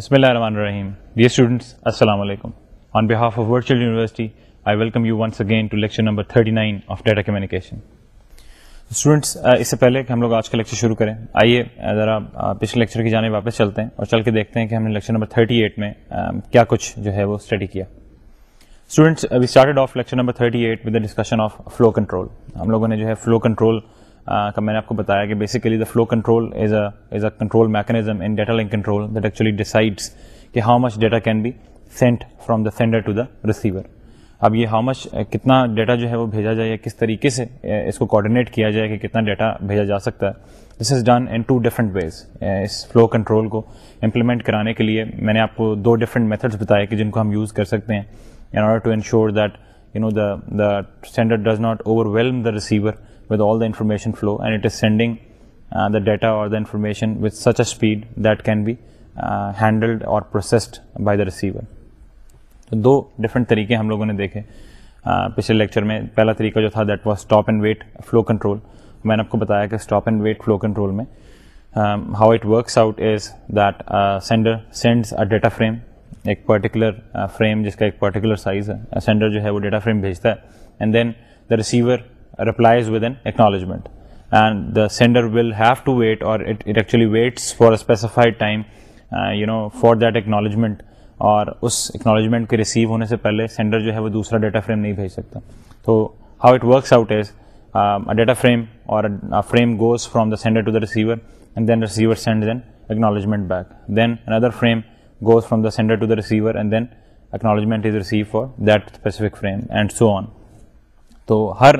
بسم اللہ الرحمن الرحیم dear اسٹوڈنٹس السلام علیکم on behalf of virtual university university I welcome you again again to lecture number of data of data communication students اس سے پہلے کہ ہم لوگ آج کا لیکچر شروع کریں آئیے uh, ذرا uh, پچھلے لیکچر کی جانے واپس چلتے ہیں اور چل کے دیکھتے ہیں کہ ہم نے لیکچر نمبر تھرٹی ایٹ میں um, کیا کچھ جو ہے وہ اسٹڈی کیا students we started off lecture number thirty eight with discussion of flow control ہم لوگوں نے جو ہے فلو کنٹرول کا میں نے آپ کو بتایا کہ basically the flow control is a is a control mechanism in data link control that actually decides کہ how much data can be sent from the sender to the receiver اب یہ ہاؤ مچ کتنا data جو ہے وہ بھیجا جائے کس طریقے سے اس کو کوآڈینیٹ کیا جائے کہ کتنا ڈیٹا بھیجا جا سکتا ہے this is done in two different ways اس فلو کنٹرول کو امپلیمنٹ کرانے کے لیے میں نے آپ کو دو ڈفرینٹ میتھڈس بتایا کہ جن کو ہم یوز کر سکتے ہیں in order to ensure that you know the the sender does not overwhelm the receiver with all the information flow and it is sending the data اور the information with such a speed that can be handled اور processed by the receiver تو دو different طریقے ہم لوگوں نے دیکھے پچھلے لیکچر میں پہلا طریقہ جو تھا that was stop and wait flow control میں نے آپ کو بتایا کہ stop and wait flow control میں how it works out is that sender sends a data frame ایک پرٹیکولر فریم جس کا ایک پرٹیکولر سائز ہے سینڈر جو ہے وہ ڈیٹا فریم بھیجتا ہے and then the receiver replies with an acknowledgement and the sender will have to wait or it, it actually waits for a specified time uh, you know for that acknowledgement اور اس acknowledgement کے receive ہونے سے پہلے sender جو ہے وہ دوسرا ڈیٹا فریم نہیں بھیج سکتا تو how it works out is data frame اور sender and then receiver send then acknowledgement back then another frame goes from the sender and then acknowledgement is receive for that specific frame and so on تو ہر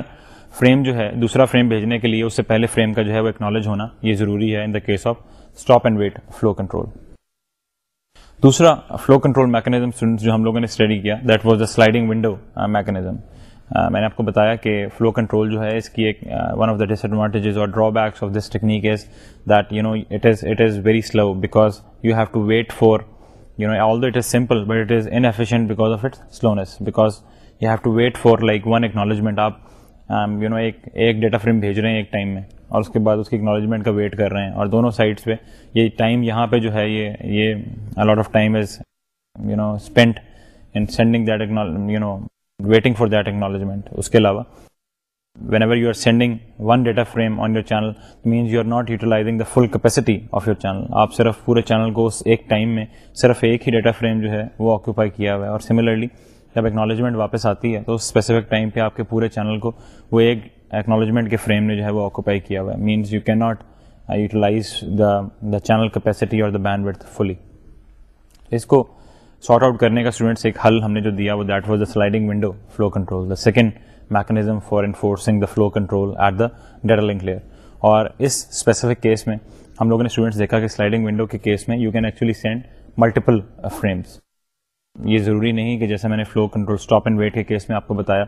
frame جو ہے دوسرا frame بھیجنے کے لیے اس سے پہلے فریم کا جو ہے وہ اکنالج ہونا یہ ضروری ہے in the case of stop and wait flow control دوسرا فلو کنٹرول میکینزم جو ہم لوگوں نے اسٹڈی کیا that was the sliding window mechanism میں نے آپ کو بتایا کہ فلو کنٹرول جو ہے اس کی ایک one of the disadvantages اور drawbacks of this technique is that you know it is it is very slow because you have to wait for you know all it is simple but it is in because of it slowness because you have to wait for like one acknowledgement آپ you know ایک ایک data frame بھیج رہے ہیں ایک time میں اور اس کے بعد اس کی اکنالجمنٹ کا ویٹ کر رہے ہیں اور دونوں سائڈس پہ یہ ٹائم یہاں پہ جو ہے یہ یہ a lot of time is you know spend in sending that you know waiting for that acknowledgement اس کے علاوہ whenever you are sending one data frame on your channel means you are not utilising the full capacity of your channel آپ صرف پورے channel کو اس ایک time میں صرف ایک ہی ڈیٹا فریم جو ہے وہ آکوپائی کیا ہوا ہے اور سملرلی جب ایکنالوجمنٹ واپس آتی ہے تو اسپیسیفک ٹائم پہ آپ کے پورے چینل کو وہ ایک ایکنالوجمنٹ کے فریم نے جو ہے وہ آکوپائی کیا ہوا ہے means you can not utilise the the the channel capacity اور بینڈ فلی اس کو سارٹ آؤٹ کرنے کا اسٹوڈنٹس ایک حل ہم نے جو دیا وہ that was the sliding window flow control the second mechanism for enforcing the flow control at the data link layer اور اس اسپیسیفک کیس میں ہم لوگوں نے اسٹوڈنٹس دیکھا کہ سلائڈنگ ونڈو کے کیس میں you can actually send multiple frames یہ ضروری نہیں کہ جیسے میں نے flow control stop and wait کے کیس میں آپ کو بتایا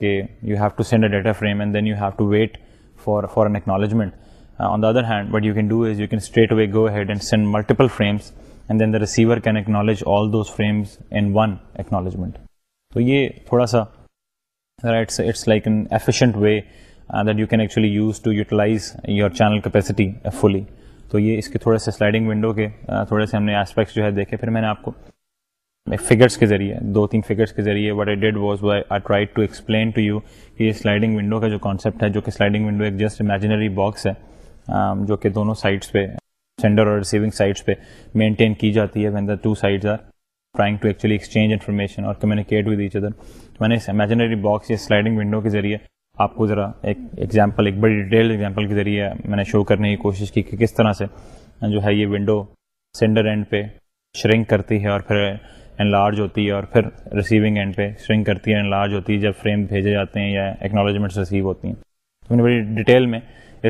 کہ you have to send a data frame and then you have to wait for for an acknowledgement on the other hand but you can do is you can street way go ahead and send multiple frames and then the receiver can acknowledge all those frames in one acknowledgement تو یہ تھوڑا سا it's like an efficient way that you can actually use to utilise your channel capacity fully تو یہ اس کے تھوڑے سے سلائڈنگ ونڈو کے تھوڑے سے ہم نے اسپیکٹس جو ہے دیکھے پھر میں نے آپ کو فگرس کے ذریعے دو تین فگرس کے ذریعے what I did was why I try to explain to you کہ یہ سلائڈنگ ونڈو کا جو کانسیپٹ ہے جو کہ سلائڈنگ ونڈو ایک جسٹ امیجنری باکس ہے جو کہ دونوں سائڈس پہ سینڈر اور ریسیونگ سائڈس پہ مینٹین کی جاتی ہے when the to two sides are trying actually exchange information اور کمیونیکیٹ ود ایچ ادر میں نے اس امیجنری باکس یا سلائڈنگ ونڈو کے ذریعے آپ کو ذرا ایک ایگزامپل ایک بڑی ڈیٹیل ایگزامپل کے ذریعے میں نے شو کرنے کی کوشش کی کہ کس طرح سے جو ہے یہ ونڈو سینڈر اینڈ پہ شرنک کرتی ہے اور پھر ان لارج ہوتی ہے اور پھر ریسیونگ اینڈ پہ سوئنگ کرتی ہے ان لارج ہوتی ہے جب فریم بھیجے جاتے ہیں یا ایکنالوجیمنٹس ریسیو ہوتی ہیں تو میں نے بڑی ڈیٹیل میں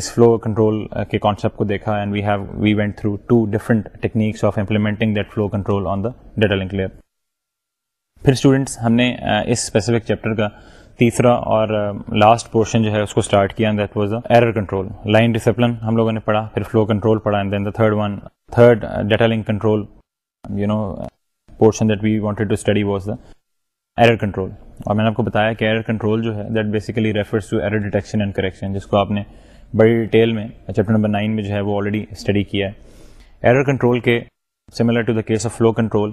اس فلو کنٹرول کے کانسیپٹ کو دیکھا and we have we went through two different techniques of implementing that flow control on the data link layer پھر اسٹوڈنٹس ہم نے اس اسپیسیفک چیپٹر کا تیسرا اور لاسٹ پورشن جو ہے اس کو اسٹارٹ کیا that was the error control line discipline ہم لوگوں نے پڑھا پھر فلو کنٹرول پڑھا and then the third one third data link control you know portion that we wanted to study was the error control اور میں نے آپ کو بتایا کہ ایرر کنٹرول جو ہے that basically to error detection and correction جس کو آپ نے بڑی ڈیٹیل میں چیپٹر نمبر نائن میں جو ہے وہ آلریڈی اسٹڈی کیا ہے ایرر کنٹرول کے similar to the case of flow control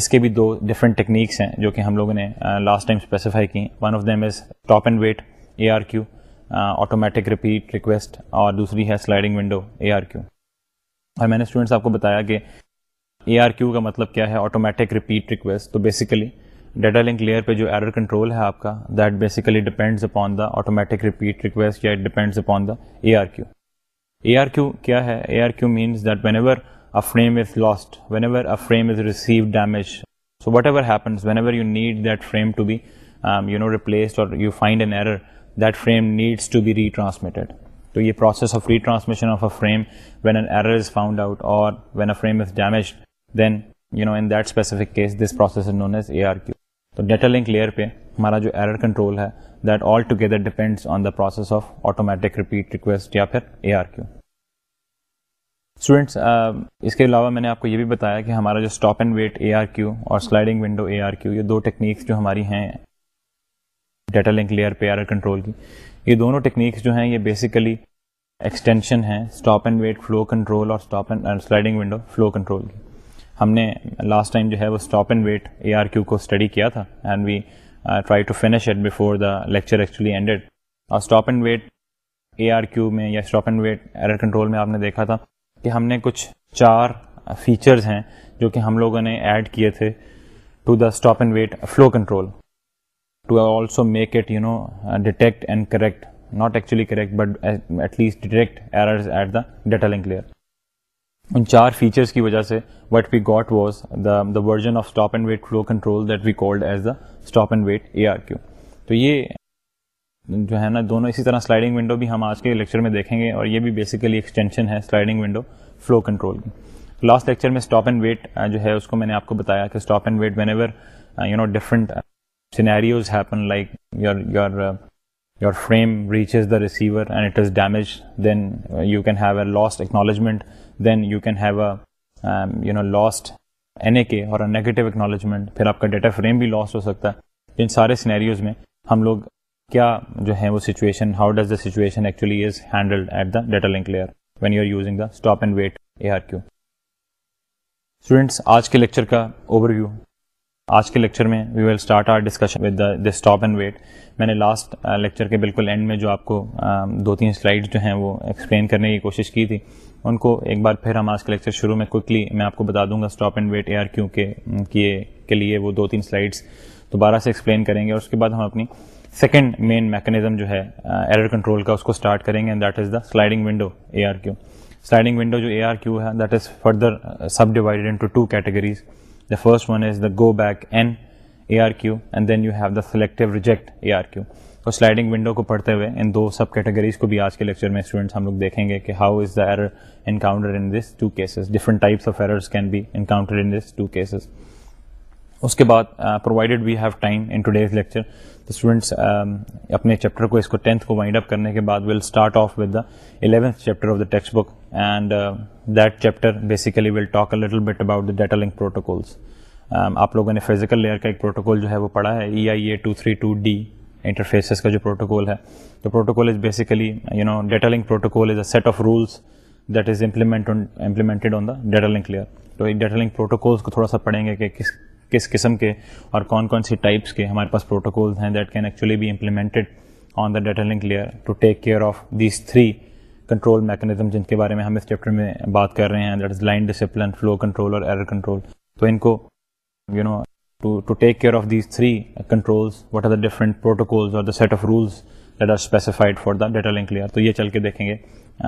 اس کے بھی دو ڈفرنٹ ٹیکنیکس ہیں جو کہ ہم لوگوں نے لاسٹ ٹائم اسپیسیفائی کی one of them is stop and wait A R Q automatic repeat request اور دوسری ہے sliding window A R Q اور میں نے اسٹوڈنٹس آپ کو بتایا کہ اے آر کیو کا مطلب کیا ہے آٹومیٹک ریپیٹ ریکویسٹ تو بیسیکلی ڈیٹا لنک لیئر پہ جو ایرر کنٹرول ہے آپ کا that basically depends upon the automatic repeat request یا it depends upon the A R Q A R Q کیا ہے A R Q means that whenever a frame is lost whenever a frame is receive damage so whatever happens whenever you need that frame to be you know replaced اور you find an error that frame needs to be retransmitted تو یہ process of retransmission of a frame when an error is found out اور when a frame is damaged then you know in that specific case this process is known as A R Q تو data link layer پہ ہمارا جو error control ہے that all together depends on the process of automatic repeat request یا پھر A R Q students اس کے علاوہ میں نے آپ کو یہ بھی بتایا کہ ہمارا جو stop and wait A R Q اور sliding window A R Q یہ دو ٹیکنیکس جو ہماری ہیں ڈیٹا لنک لیئر پہ ایرر کنٹرول کی یہ دونوں ٹیکنیکس جو ہیں یہ بیسیکلی ایکسٹینشن ہیں stop and wait flow control اور stop and sliding window flow control کی ہم نے لاسٹ ٹائم جو ہے وہ stop and wait A R Q کو اسٹڈی کیا تھا and we try to finish it before the lecture actually ended اور stop and wait A R Q میں یا stop and wait error control میں آپ نے دیکھا تھا کہ ہم نے کچھ چار فیچرز ہیں جو کہ ہم لوگوں نے ایڈ کیے تھے to the stop and wait flow control to also make it you know detect and correct not actually correct but at least detect errors at the layer ان چار فیچرس کی وجہ سے what we got was the the version of stop and wait flow control that we called as the stop and wait A R Q تو یہ جو ہے نا دونوں اسی طرح سلائڈنگ ونڈو بھی ہم آج کے لیکچر میں دیکھیں گے اور یہ بھی بیسیکلی ایکسٹینشن ہے سلائڈنگ ونڈو فلو کنٹرول کی لاسٹ لیکچر میں اسٹاپ اینڈ ویٹ جو ہے اس کو میں نے آپ کو بتایا کہ stop and wait whenever you know different scenarios happen like your your frame reaches the receiver and it is damage then you can have a lost acknowledgement then you can have a you know lost N A K اور negative acknowledgement پھر آپ کا data frame بھی lost ہو سکتا ہے ان سارے scenarios میں ہم لوگ کیا جو ہے وہ situation how does the situation actually is handled at the data link layer when you are using the stop and wait A R Q students آج کے لیکچر کا اوور ویو آج کے لیکچر میں we will start our discussion with the stop and wait میں نے لاسٹ lecture کے بالکل اینڈ میں جو آپ کو دو تین سلائڈ جو ہیں وہ ایکسپلین کرنے کی کوشش کی تھی ان کو ایک بار پھر ہم آج کے لیکچر شروع میں کوئکلی میں آپ کو بتا دوں گا stop and wait A R Q کے کے لیے وہ دو تین سلائڈس دوبارہ سے ایکسپلین کریں گے اور اس کے بعد ہم اپنی سیکنڈ مین میکنزم جو ہے ایرر کنٹرول کا اس کو اسٹارٹ کریں گے that is the sliding window A R Q sliding window جو اے آر کیو ہے that is further subdivided two categories the first one is the go back N A R Q and then you have the selective reject A R Q اور sliding window کو پڑھتے ہوئے ان دو سب categories کو بھی آج کے lecture میں students ہم لوگ دیکھیں گے کہ how is the error encounter in this two cases different types of errors can be encounter in this two cases اس کے بعد provided we have time in today's lecture تو اسٹوڈنٹس اپنے چیپٹر کو اس کو ٹینتھ کو wind up کرنے کے بعد will start off with the eleventh chapter of the textbook and that chapter basically will talk a little bit about the data link protocols آپ لوگوں نے فزیکل لیئر کا ایک پروٹوکول جو ہے وہ پڑھا ہے E I A two three two D interfaces کا جو پروٹوکول ہے تو protocol is basically you know data link protocol is a set of rules that is implement implemented on the data link layer تو data link protocols کو تھوڑا سا پڑھیں گے کہ کس کس قسم کے اور کون کون سی ٹائپس کے ہمارے پاس پروٹوکولز ہیں that can actually be implemented on the data link layer to take care of these three control mechanism جن کے بارے میں ہم اس چیپٹر میں بات کر رہے ہیں that is line discipline flow control اور ایئر کنٹرول تو ان کو you know to today's take care of these three this what are chapter number 11, تو یہ چل کے دیکھیں گے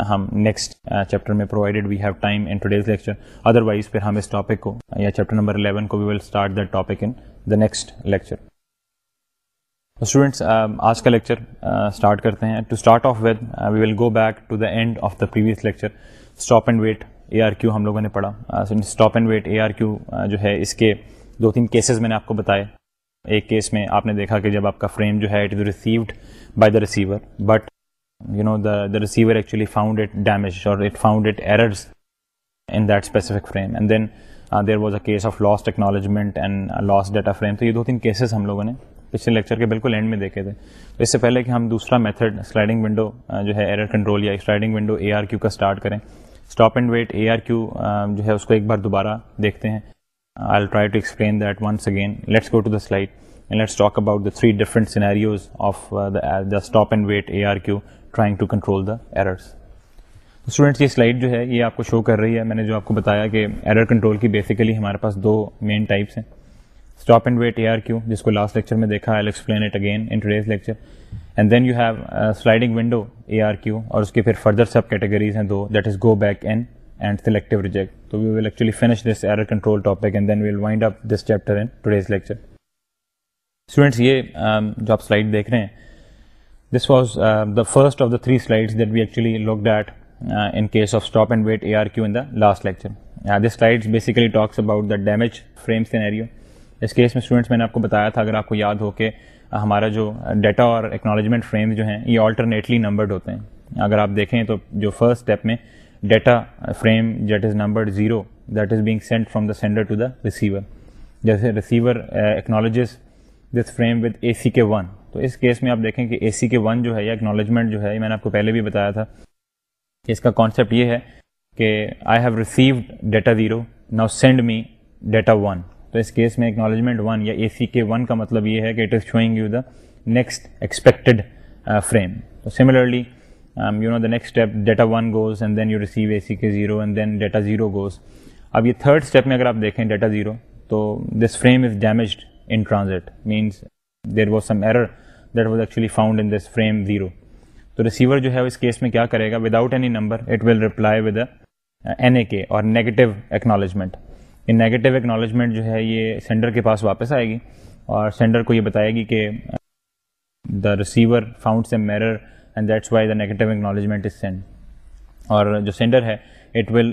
ہم نیکسٹ چیپٹر میں اسٹوڈینٹس آج کا لیکچر اسٹارٹ کرتے ہیں to to start off with we will go back the end of the previous lecture stop and wait A R Q ہم لوگوں نے پڑھا stop and wait A R Q جو ہے اس کے دو تین کیسز میں نے آپ کو بتایا ایک کیس میں آپ نے دیکھا کہ جب آپ کا فریم جو ہے it is received by the receiver but you know the receiver actually found it damage اور it found it errors in that specific frame and then there was a case of loss acknowledgement and lost data frame تو یہ دو تین cases ہم لوگوں نے پچھلے lecture کے بالکل اینڈ میں دیکھے تھے اس سے پہلے کہ ہم دوسرا میتھڈ سلائڈنگ ونڈو جو ہے ایرر کنٹرول یا sliding window A R Q کا اسٹارٹ کریں stop and wait A R Q جو ہے اس کو ایک بار دوبارہ دیکھتے ہیں I try to explain that once again let's go to the talk about three different uh, of the stop and wait A R Q trying to control the students یہ سلائڈ جو ہے یہ آپ کو شو کر رہی ہے میں نے جو آپ کو بتایا کہ ایرر کنٹرول کی بیسیکلی ہمارے پاس دو مین ٹائپس ہیں stop and wait A R Q جس کو لاسٹ لیکچر میں دیکھا I explain it again in today's lecture and then you have sliding window A R Q اور اس کے پھر فردر سب کیٹیگریز ہیں دو that is go back and first of the stop and wait A R Q in last case میں students میں نے آپ کو بتایا تھا اگر آپ کو یاد ہو کہ uh, ہمارا جو ڈیٹا اور ایکنالوجمنٹ فریمز جو ہیں یہ آلٹرنیٹلی نمبرڈ ہوتے ہیں اگر آپ دیکھیں تو جو فرسٹ اسٹیپ میں data frame jet is number zero that is being sent from the sender to the receiver جیسے receiver acknowledges this frame with A C K one تو اس کیس میں آپ دیکھیں کہ اے سی کے ون جو ہے یا اکنالجمنٹ جو ہے میں نے آپ کو پہلے بھی بتایا تھا اس کا کانسیپٹ یہ ہے کہ I have received data zero now send me data one تو اس کیس میں اکنالجمنٹ ون یا اے سی کے ون کا مطلب یہ ہے کہ it is showing you the next expected frame تو similarly next one گوزیو A C K zero and دینٹا زیرو گوز اب یہ تھرڈ اسٹیپ میں اگر آپ دیکھیں ڈیٹا زیرو تو this frame is damaged in transit means there was some error that was actually found in this frame zero تو receiver جو ہے اس کیس میں کیا کرے گا without any number it will reply with N A K اور negative acknowledgement یہ نیگیٹو اکنالجمنٹ جو ہے یہ سینڈر کے پاس واپس آئے گی اور سینڈر کو یہ بتائے گی کہ the receiver found some error and that's why the negative acknowledgement is send اور جو سینڈر ہے it will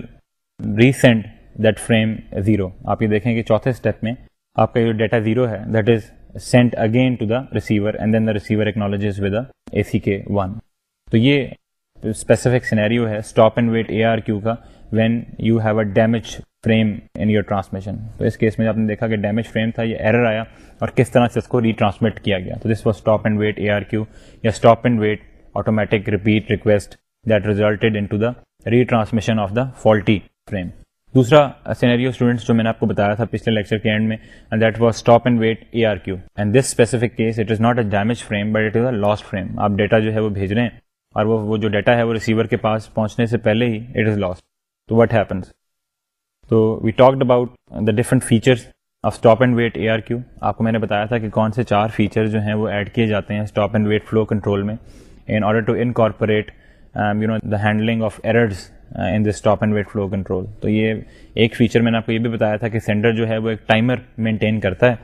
resend that frame zero آپ یہ دیکھیں کہ چوتھے اسٹیپ میں آپ کا جو ڈیٹا زیرو ہے that is sent again to the receiver and then the receiver with A C K one تو یہ اسپیسیفک سینیریو ہے stop and wait A R Q کا when you have a damage frame in your transmission تو اس case میں آپ نے دیکھا کہ ڈیمیج فریم تھا یہ ایرر آیا اور کس طرح سے اس کو ریٹرانسمٹ کیا گیا تو this was stop and wait A R Q یا stop and wait automatic repeat request that resulted into the retransmission of the faulty frame. دوسرا سینریو اسٹوڈنٹس جو میں نے آپ کو بتایا تھا پچھلے لیکچر کے اینڈ میں and that was stop and wait A R Q and this specific case it is not a damage frame but it is a lost frame آپ ڈیٹا جو ہے وہ بھیج رہے ہیں اور وہ جو ڈیٹا ہے وہ ریسیور کے پاس پہنچنے سے پہلے ہی اٹ از لاسٹ تو واٹ ہیپنس تو we talked about the different features of stop and wait A R Q آپ کو میں نے بتایا تھا کہ کون سے چار فیچر جو ہیں وہ ایڈ کیے جاتے ہیں stop and wait flow control میں in order to in order to incorporate handling of errors in the stop and wait flow control تو یہ ایک فیچر میں نے آپ کو یہ بھی بتایا تھا کہ سینڈر جو ہے وہ ایک ٹائمر مینٹین کرتا ہے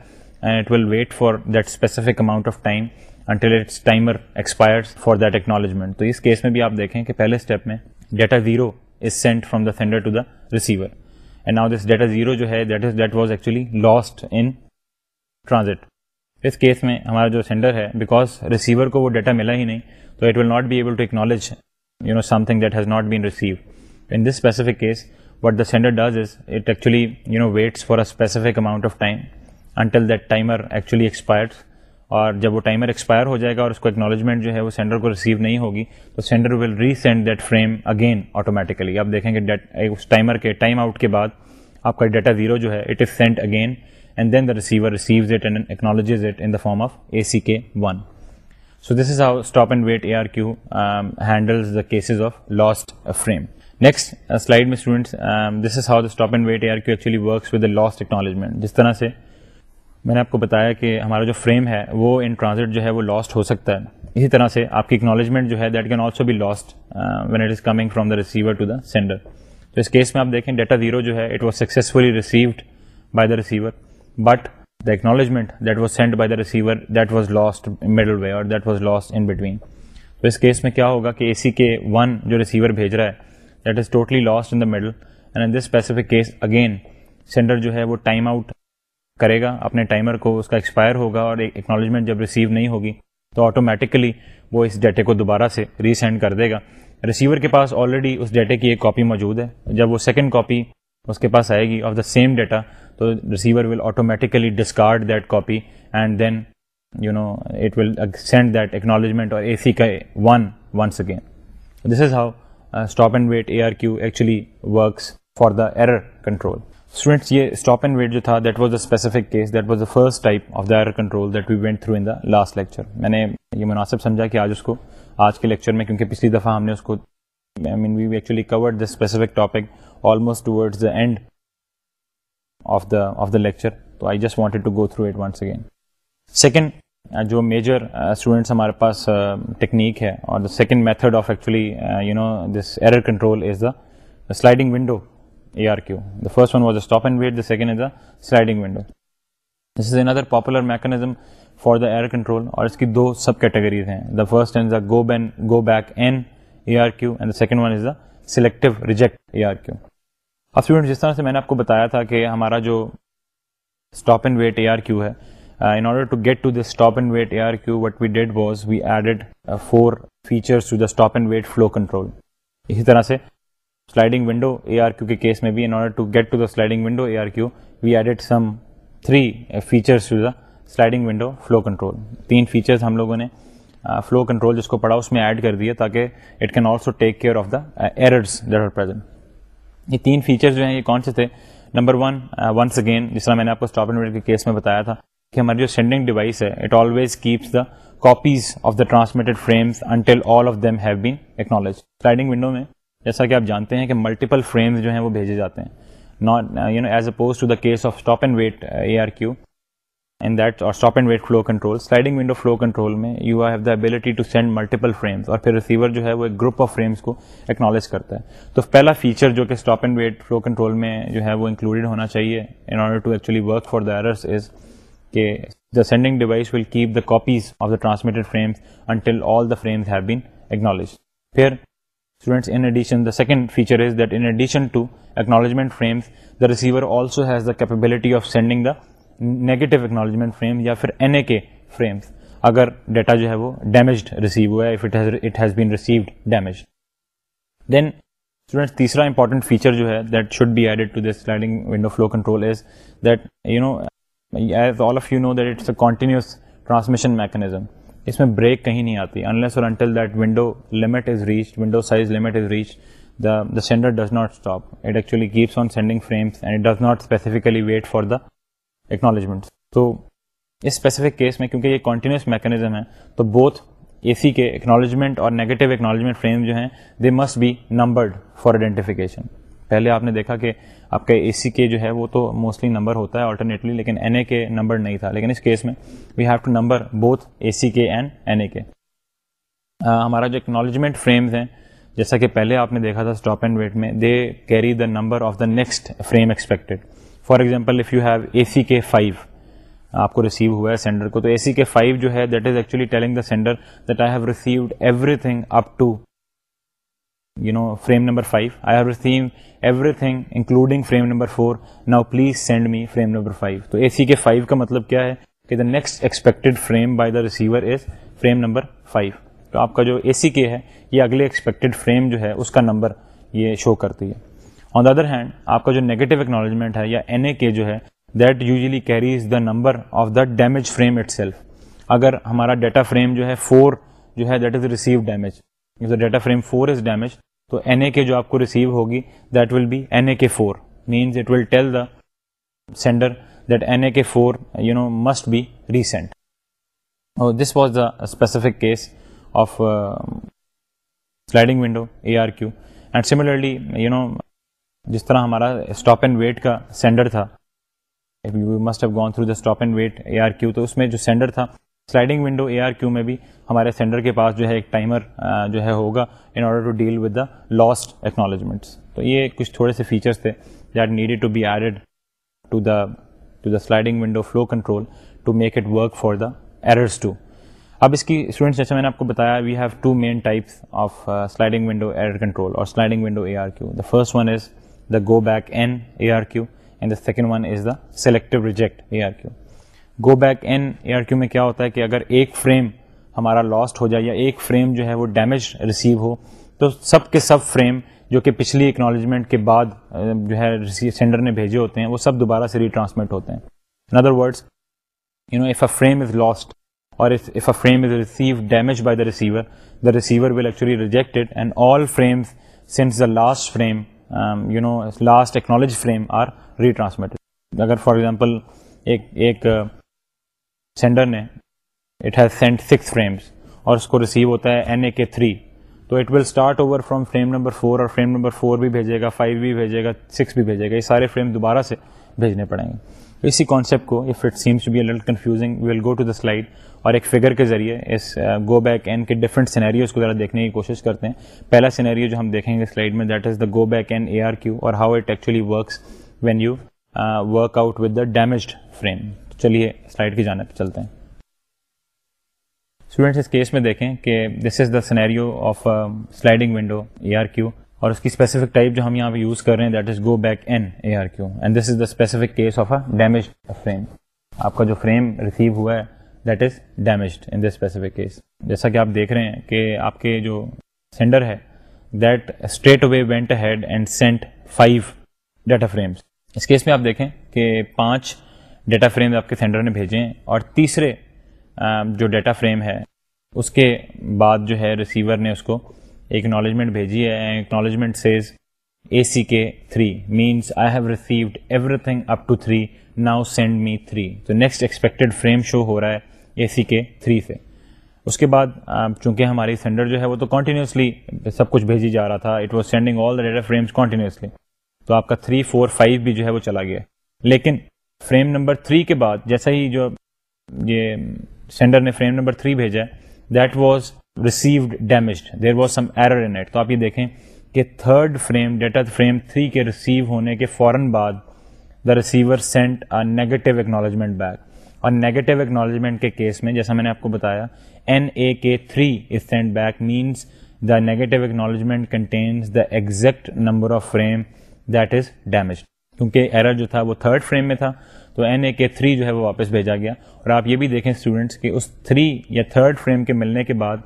and it will wait for that specific amount of time until its timer expire for that دیکنالوجمنٹ تو اس کیس میں بھی آپ دیکھیں کہ پہلے اسٹیپ میں data zero is sent from the sender to the receiver and now this data zero جو ہے that that is was actually lost in transit اس کیس میں ہمارا جو سینڈر ہے بیکاز ریسیور کو وہ ڈیٹا ملا ہی نہیں تو it will not be able to acknowledge you know something that has not receive in this specific case what the sender does is it actually you know waits for specific amount of time until that timer actually expire اور جب وہ timer expire ہو جائے گا اور اس کو acknowledgement جو ہے وہ سینڈر کو ریسیو نہیں ہوگی تو sender will resend that frame again automatically آپ دیکھیں گے eh, اس ٹائمر کے ٹائم آؤٹ کے بعد آپ کا ڈیٹا زیرو جو ہے it is sent again and then the receiver receives it and it in the form of A C K one so this is how stop and wait A R Q handles the cases of lost frame next slide میں students this is how the stop and wait A R Q actually works with the lost acknowledgement جس طرح سے میں نے آپ کو بتایا کہ ہمارا جو فریم ہے وہ ان ٹرانزٹ جو ہے وہ لاسٹ ہو سکتا ہے اسی طرح سے آپ کی اکنالجمنٹ جو ہے that can also be lost when it is coming from the receiver to the sender تو اس کیس میں آپ دیکھیں ڈیٹا زیرو جو ہے it was successfully received by the receiver but the acknowledgement that was send by the receiver that was lost middle way اور that was lost in between تو اس کیس میں کیا ہوگا کہ اے سی کے ون جو receiver بھیج رہا ہے that is totally lost in the middle and in this specific case again sender جو ہے وہ ٹائم آؤٹ کرے گا اپنے ٹائمر کو اس کا ایکسپائر ہوگا اور ایک اکنالجمنٹ جب ریسیو نہیں ہوگی تو آٹومیٹکلی وہ اس ڈیٹے کو دوبارہ سے ریسینڈ کر دے گا ریسیور کے پاس آلریڈی اس ڈیٹے کی ایک کاپی موجود ہے جب وہ سیکنڈ کاپی اس کے پاس آئے گی آف دا سیم ڈیٹا تو receiver will automatically discard that copy and then you know it will send that acknowledgement اور A C K one once again this is how stop and wait A R Q actually works for the error control students یہ stop and wait جو تھا that that was was a specific case the first type of the error control that we went through in the last lecture میں نے یہ مناسب سمجھا کہ آج اس کو آج کے لیکچر میں کیونکہ پچھلی دفعہ ہم نے اس کو I mean we actually covered the the specific topic almost end of the lecture تو I just want to through its again second جو میجر اسٹوڈنٹس ہمارے پاس ٹیکنیک ہے اور the second method of actually you know this error control is the the the sliding window A R Q one was stop and wait second is the sliding window this is another popular mechanism for the year control اور اس کی دو subcategories ہیں the first is the go been go back N A R Q and the second one is the selective reject A R Q اب student جس طرح سے میں نے آپ کو بتایا تھا کہ ہمارا جو stop and wait A R Q ہے in order to get to the stop and wait A R Q what we did was we added four feature stop and wait flow control اسی طرح سے sliding window A R Q کے case میں بھی in order to to to get the the sliding sliding window A R Q we some three features window flow control تین features ہم لوگوں نے فلو کنٹرول جس کو پڑھا اس میں ایڈ کر دیا تاکہ it can also take care of the errors that are present یہ تین فیچرز جو ہیں یہ کون سے تھے نمبر ون ونس اگین جس طرح میں نے آپ کو اسٹاپ اینڈ کے کیس میں بتایا تھا کہ ہماری جو سینڈنگ ڈیوائس ہے it always keeps the copies of the transmitted frames until all of them have been sliding window میں جیسا کہ آپ جانتے ہیں کہ ملٹیپل فریمز جو ہیں وہ بھیجے جاتے ہیں not you know as oppose to the case of stop and wait A R Q in دیٹرڈ wait flow control window flow control میں you have the ability to send multiple frames اور receiver جو ہے وہ ایک گروپ آف فریمس کو acknowledge کرتا ہے تو پہلا فیچر جو کہ stop and wait flow control میں جو ہے وہ انکلوڈیڈ ہونا چاہیے in order work for the others is کہ the sending device will keep the copies of the transmitted frames until all the frames acknowledged feature is that additional capability of sending the negative acknowledgement frame یا پھر N A K frames اگر data جو ہے وہ damaged receive ہوا ہے if it it has been received damage then students تیسرا important feature جو ہے that should be added to this sliding window flow control is that you know as all of you know that it's a continuous transmission mechanism اس میں break کہیں نہیں آتی unless اور until that window limit is reached window size limit is reach the the sender does not stop it actually keeps on sending frames and it does not specifically wait for the acknowledgement تو اس specific case میں کیونکہ یہ continuous mechanism ہے تو both A C K acknowledgement اور negative acknowledgement frame جو ہیں they must be numbered for identification پہلے آپ نے دیکھا کہ آپ کا اے سی کے جو ہے وہ تو موسٹلی نمبر ہوتا ہے آلٹرنیٹلی لیکن این اے کے نمبر نہیں تھا لیکن اس کیس میں we have to number both A C K and N A K ہمارا جو اکنالجمنٹ فریمز ہیں جیسا کہ پہلے آپ نے دیکھا تھا اسٹاپ اینڈ ویٹ میں they carry the number of the next frame expected for example if you have A C K five آپ کو ریسیو ہوا ہے سینڈر کو تو اے سی کے فائیو جو ہے that is actually telling the sender that I have received every thing up to you know frame number five I have receive everything including frame number four now please send me frame number five تو A C K five کا مطلب کیا ہے کہ the next expected frame by the receiver is frame number five تو آپ کا جو اے سی کے ہے یہ اگلے ایکسپیکٹڈ فریم جو ہے اس کا نمبر یہ شو کرتی ہے آن دا ادر ہینڈ آپ کا جو نیگیٹو اکنالجمنٹ ہے یا این اے کے جو ہے that usually carries the number of the damage frame it اگر ہمارا ڈیٹا فریم جو ہے فور جو ہے that is receive damage data frame four is damage تو این اے کے جو آپ کو ریسیو ہوگی that will be N A K four means the sender that N A K four you know must be this was the specific case of sliding window A R Q and similarly you know جس طرح ہمارا stop and wait کا sender تھا must have gone through the stop and wait A R Q تو اس میں جو sender تھا sliding window A R Q میں بھی ہمارے سینڈر کے پاس جو ہے ایک ٹائمر جو ہے ہوگا in order to deal with the lost acknowledgements تو یہ کچھ تھوڑے سے فیچرس تھے needed to be added to to the the sliding window flow control to make it work for the errors to اب اس کی اسٹوڈنٹس جیسے میں نے آپ کو بتایا we have two main types of sliding window error control اور sliding window A R Q the first one is the go back N A R Q and the second one is the selective reject A R Q go back N A R Q میں کیا ہوتا ہے کہ اگر ایک frame ہمارا last ہو جائے یا ایک فریم جو ہے وہ ڈیمیج ریسیو ہو تو سب کے سب فریم جو کہ پچھلی اکنالجمنٹ کے بعد جو ہے سینڈر نے بھیجے ہوتے ہیں وہ سب دوبارہ سے ریٹرانسمٹ ہوتے ہیں in other words you know if a frame is lost اور frame is receive damage by the the the receiver receiver will actually rejected and all since lost frame you know lost technology frame are retransmitted اگر for example ایک ایک sender نے it has sent six frames اور اس کو receive ہوتا ہے N A K three تو it will start over from frame number four اور فریم نمبر فور بھی بھیجے گا فائیو بھی بھیجے گا سکس بھی بھیجے گا یہ سارے فریم دوبارہ سے بھیجنے پڑیں گے اسی کانسیپٹ کو if it seems to to be confusing we will go the slide اور ایک فگر کے ذریعے اس گو بیک اینڈ کے ڈفرنٹ سینیریوز کو ذرا دیکھنے کی کوشش کرتے ہیں پہلا سینیریو جو ہم دیکھیں گے سلائڈ میں that is the go back and A R Q اور how it actually works when you work out with the damaged frame چلیے سلائڈ کی جانب چلتے ہیں اسٹوڈینٹس کیس میں دیکھیں کہ this is the scenario of sliding window A R Q اور اس کی اسپیسیفک ٹائپ جو ہم یہاں پہ یوز کر رہے ہیں that is go back N A R Q and this is the specific case of a damage frame آپ کا جو فریم ریسیو ہوا ہے that is damaged in the specific case جیسا کہ آپ دیکھ رہے ہیں کہ آپ کے جو سینڈر ہے that straight away went ahead and sent five data frames اس کیس میں آپ دیکھیں کہ پانچ ڈیٹا فریم آپ کے سینڈر نے بھیجے ہیں اور تیسرے جو ڈیٹا فریم ہے اس کے بعد جو ہے ریسیور نے اس کو اکنالجمنٹ بھیجی ہے acknowledgement says A C K three means I have received every thing up to three now send me three تو نیکسٹ ایکسپیکٹڈ فریم شو ہو رہا ہے اے سی کے تھری سے اس کے بعد چونکہ ہماری سینڈر جو ہے وہ تو کنٹینیوسلی سب کچھ بھیجی جا رہا تھا it was sending all the data frames continuously تو آپ کا تھری فور فائیو بھی جو ہے وہ چلا گیا لیکن فریم نمبر تھری کے بعد جیسا ہی جو یہ سینڈر نے فریم نمبر تھری بھیجا that was received damage there was some error in net تو آپ یہ دیکھیں کہ third frame data frame three کے ریسیو ہونے کے فوراً بعد the receiver sent negative acknowledgement back اور نیگیٹو اکنالجمنٹ کے کیس میں جیسا میں نے آپ کو بتایا N A K three is sent back means the negative acknowledgement content the exact number of frame that is damage کیونکہ ایرر جو تھا وہ تھرڈ فریم میں تھا تو این اے کے تھری جو ہے وہ واپس بھیجا گیا اور آپ یہ بھی دیکھیں اسٹوڈنٹس کہ اس تھری یا تھرڈ فریم کے ملنے کے بعد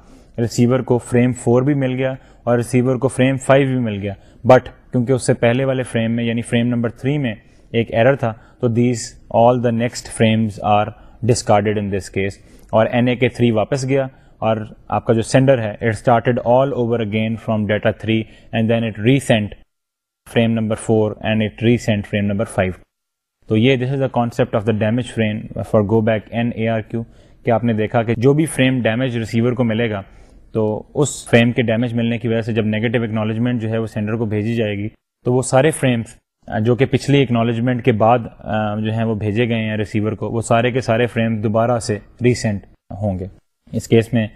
ریسیور کو فریم فور بھی مل گیا اور ریسیور کو فریم فائیو بھی مل گیا بٹ کیونکہ اس سے پہلے والے فریم میں یعنی فریم نمبر تھری میں ایک ایرر تھا تو these all the next frames are discarded in this case اور این اے کے تھری واپس گیا اور آپ کا جو سینڈر ہے it it it started all over again from data and and then resent resent frame frame number number تو یہ this is the concept of the damage frame for go back N A R Q کہ آپ نے دیکھا کہ جو بھی frame damage receiver کو ملے گا تو اس فریم کے ڈیمیج ملنے کی وجہ سے جب نیگیٹو اکنالجمنٹ جو ہے وہ سینڈر کو بھیجی جائے گی تو وہ سارے فریمس جو کہ پچھلی اکنالجمنٹ کے بعد جو ہیں وہ بھیجے گئے ہیں ریسیور کو وہ سارے کے سارے فریم دوبارہ سے ریسینٹ ہوں گے اس کیس میں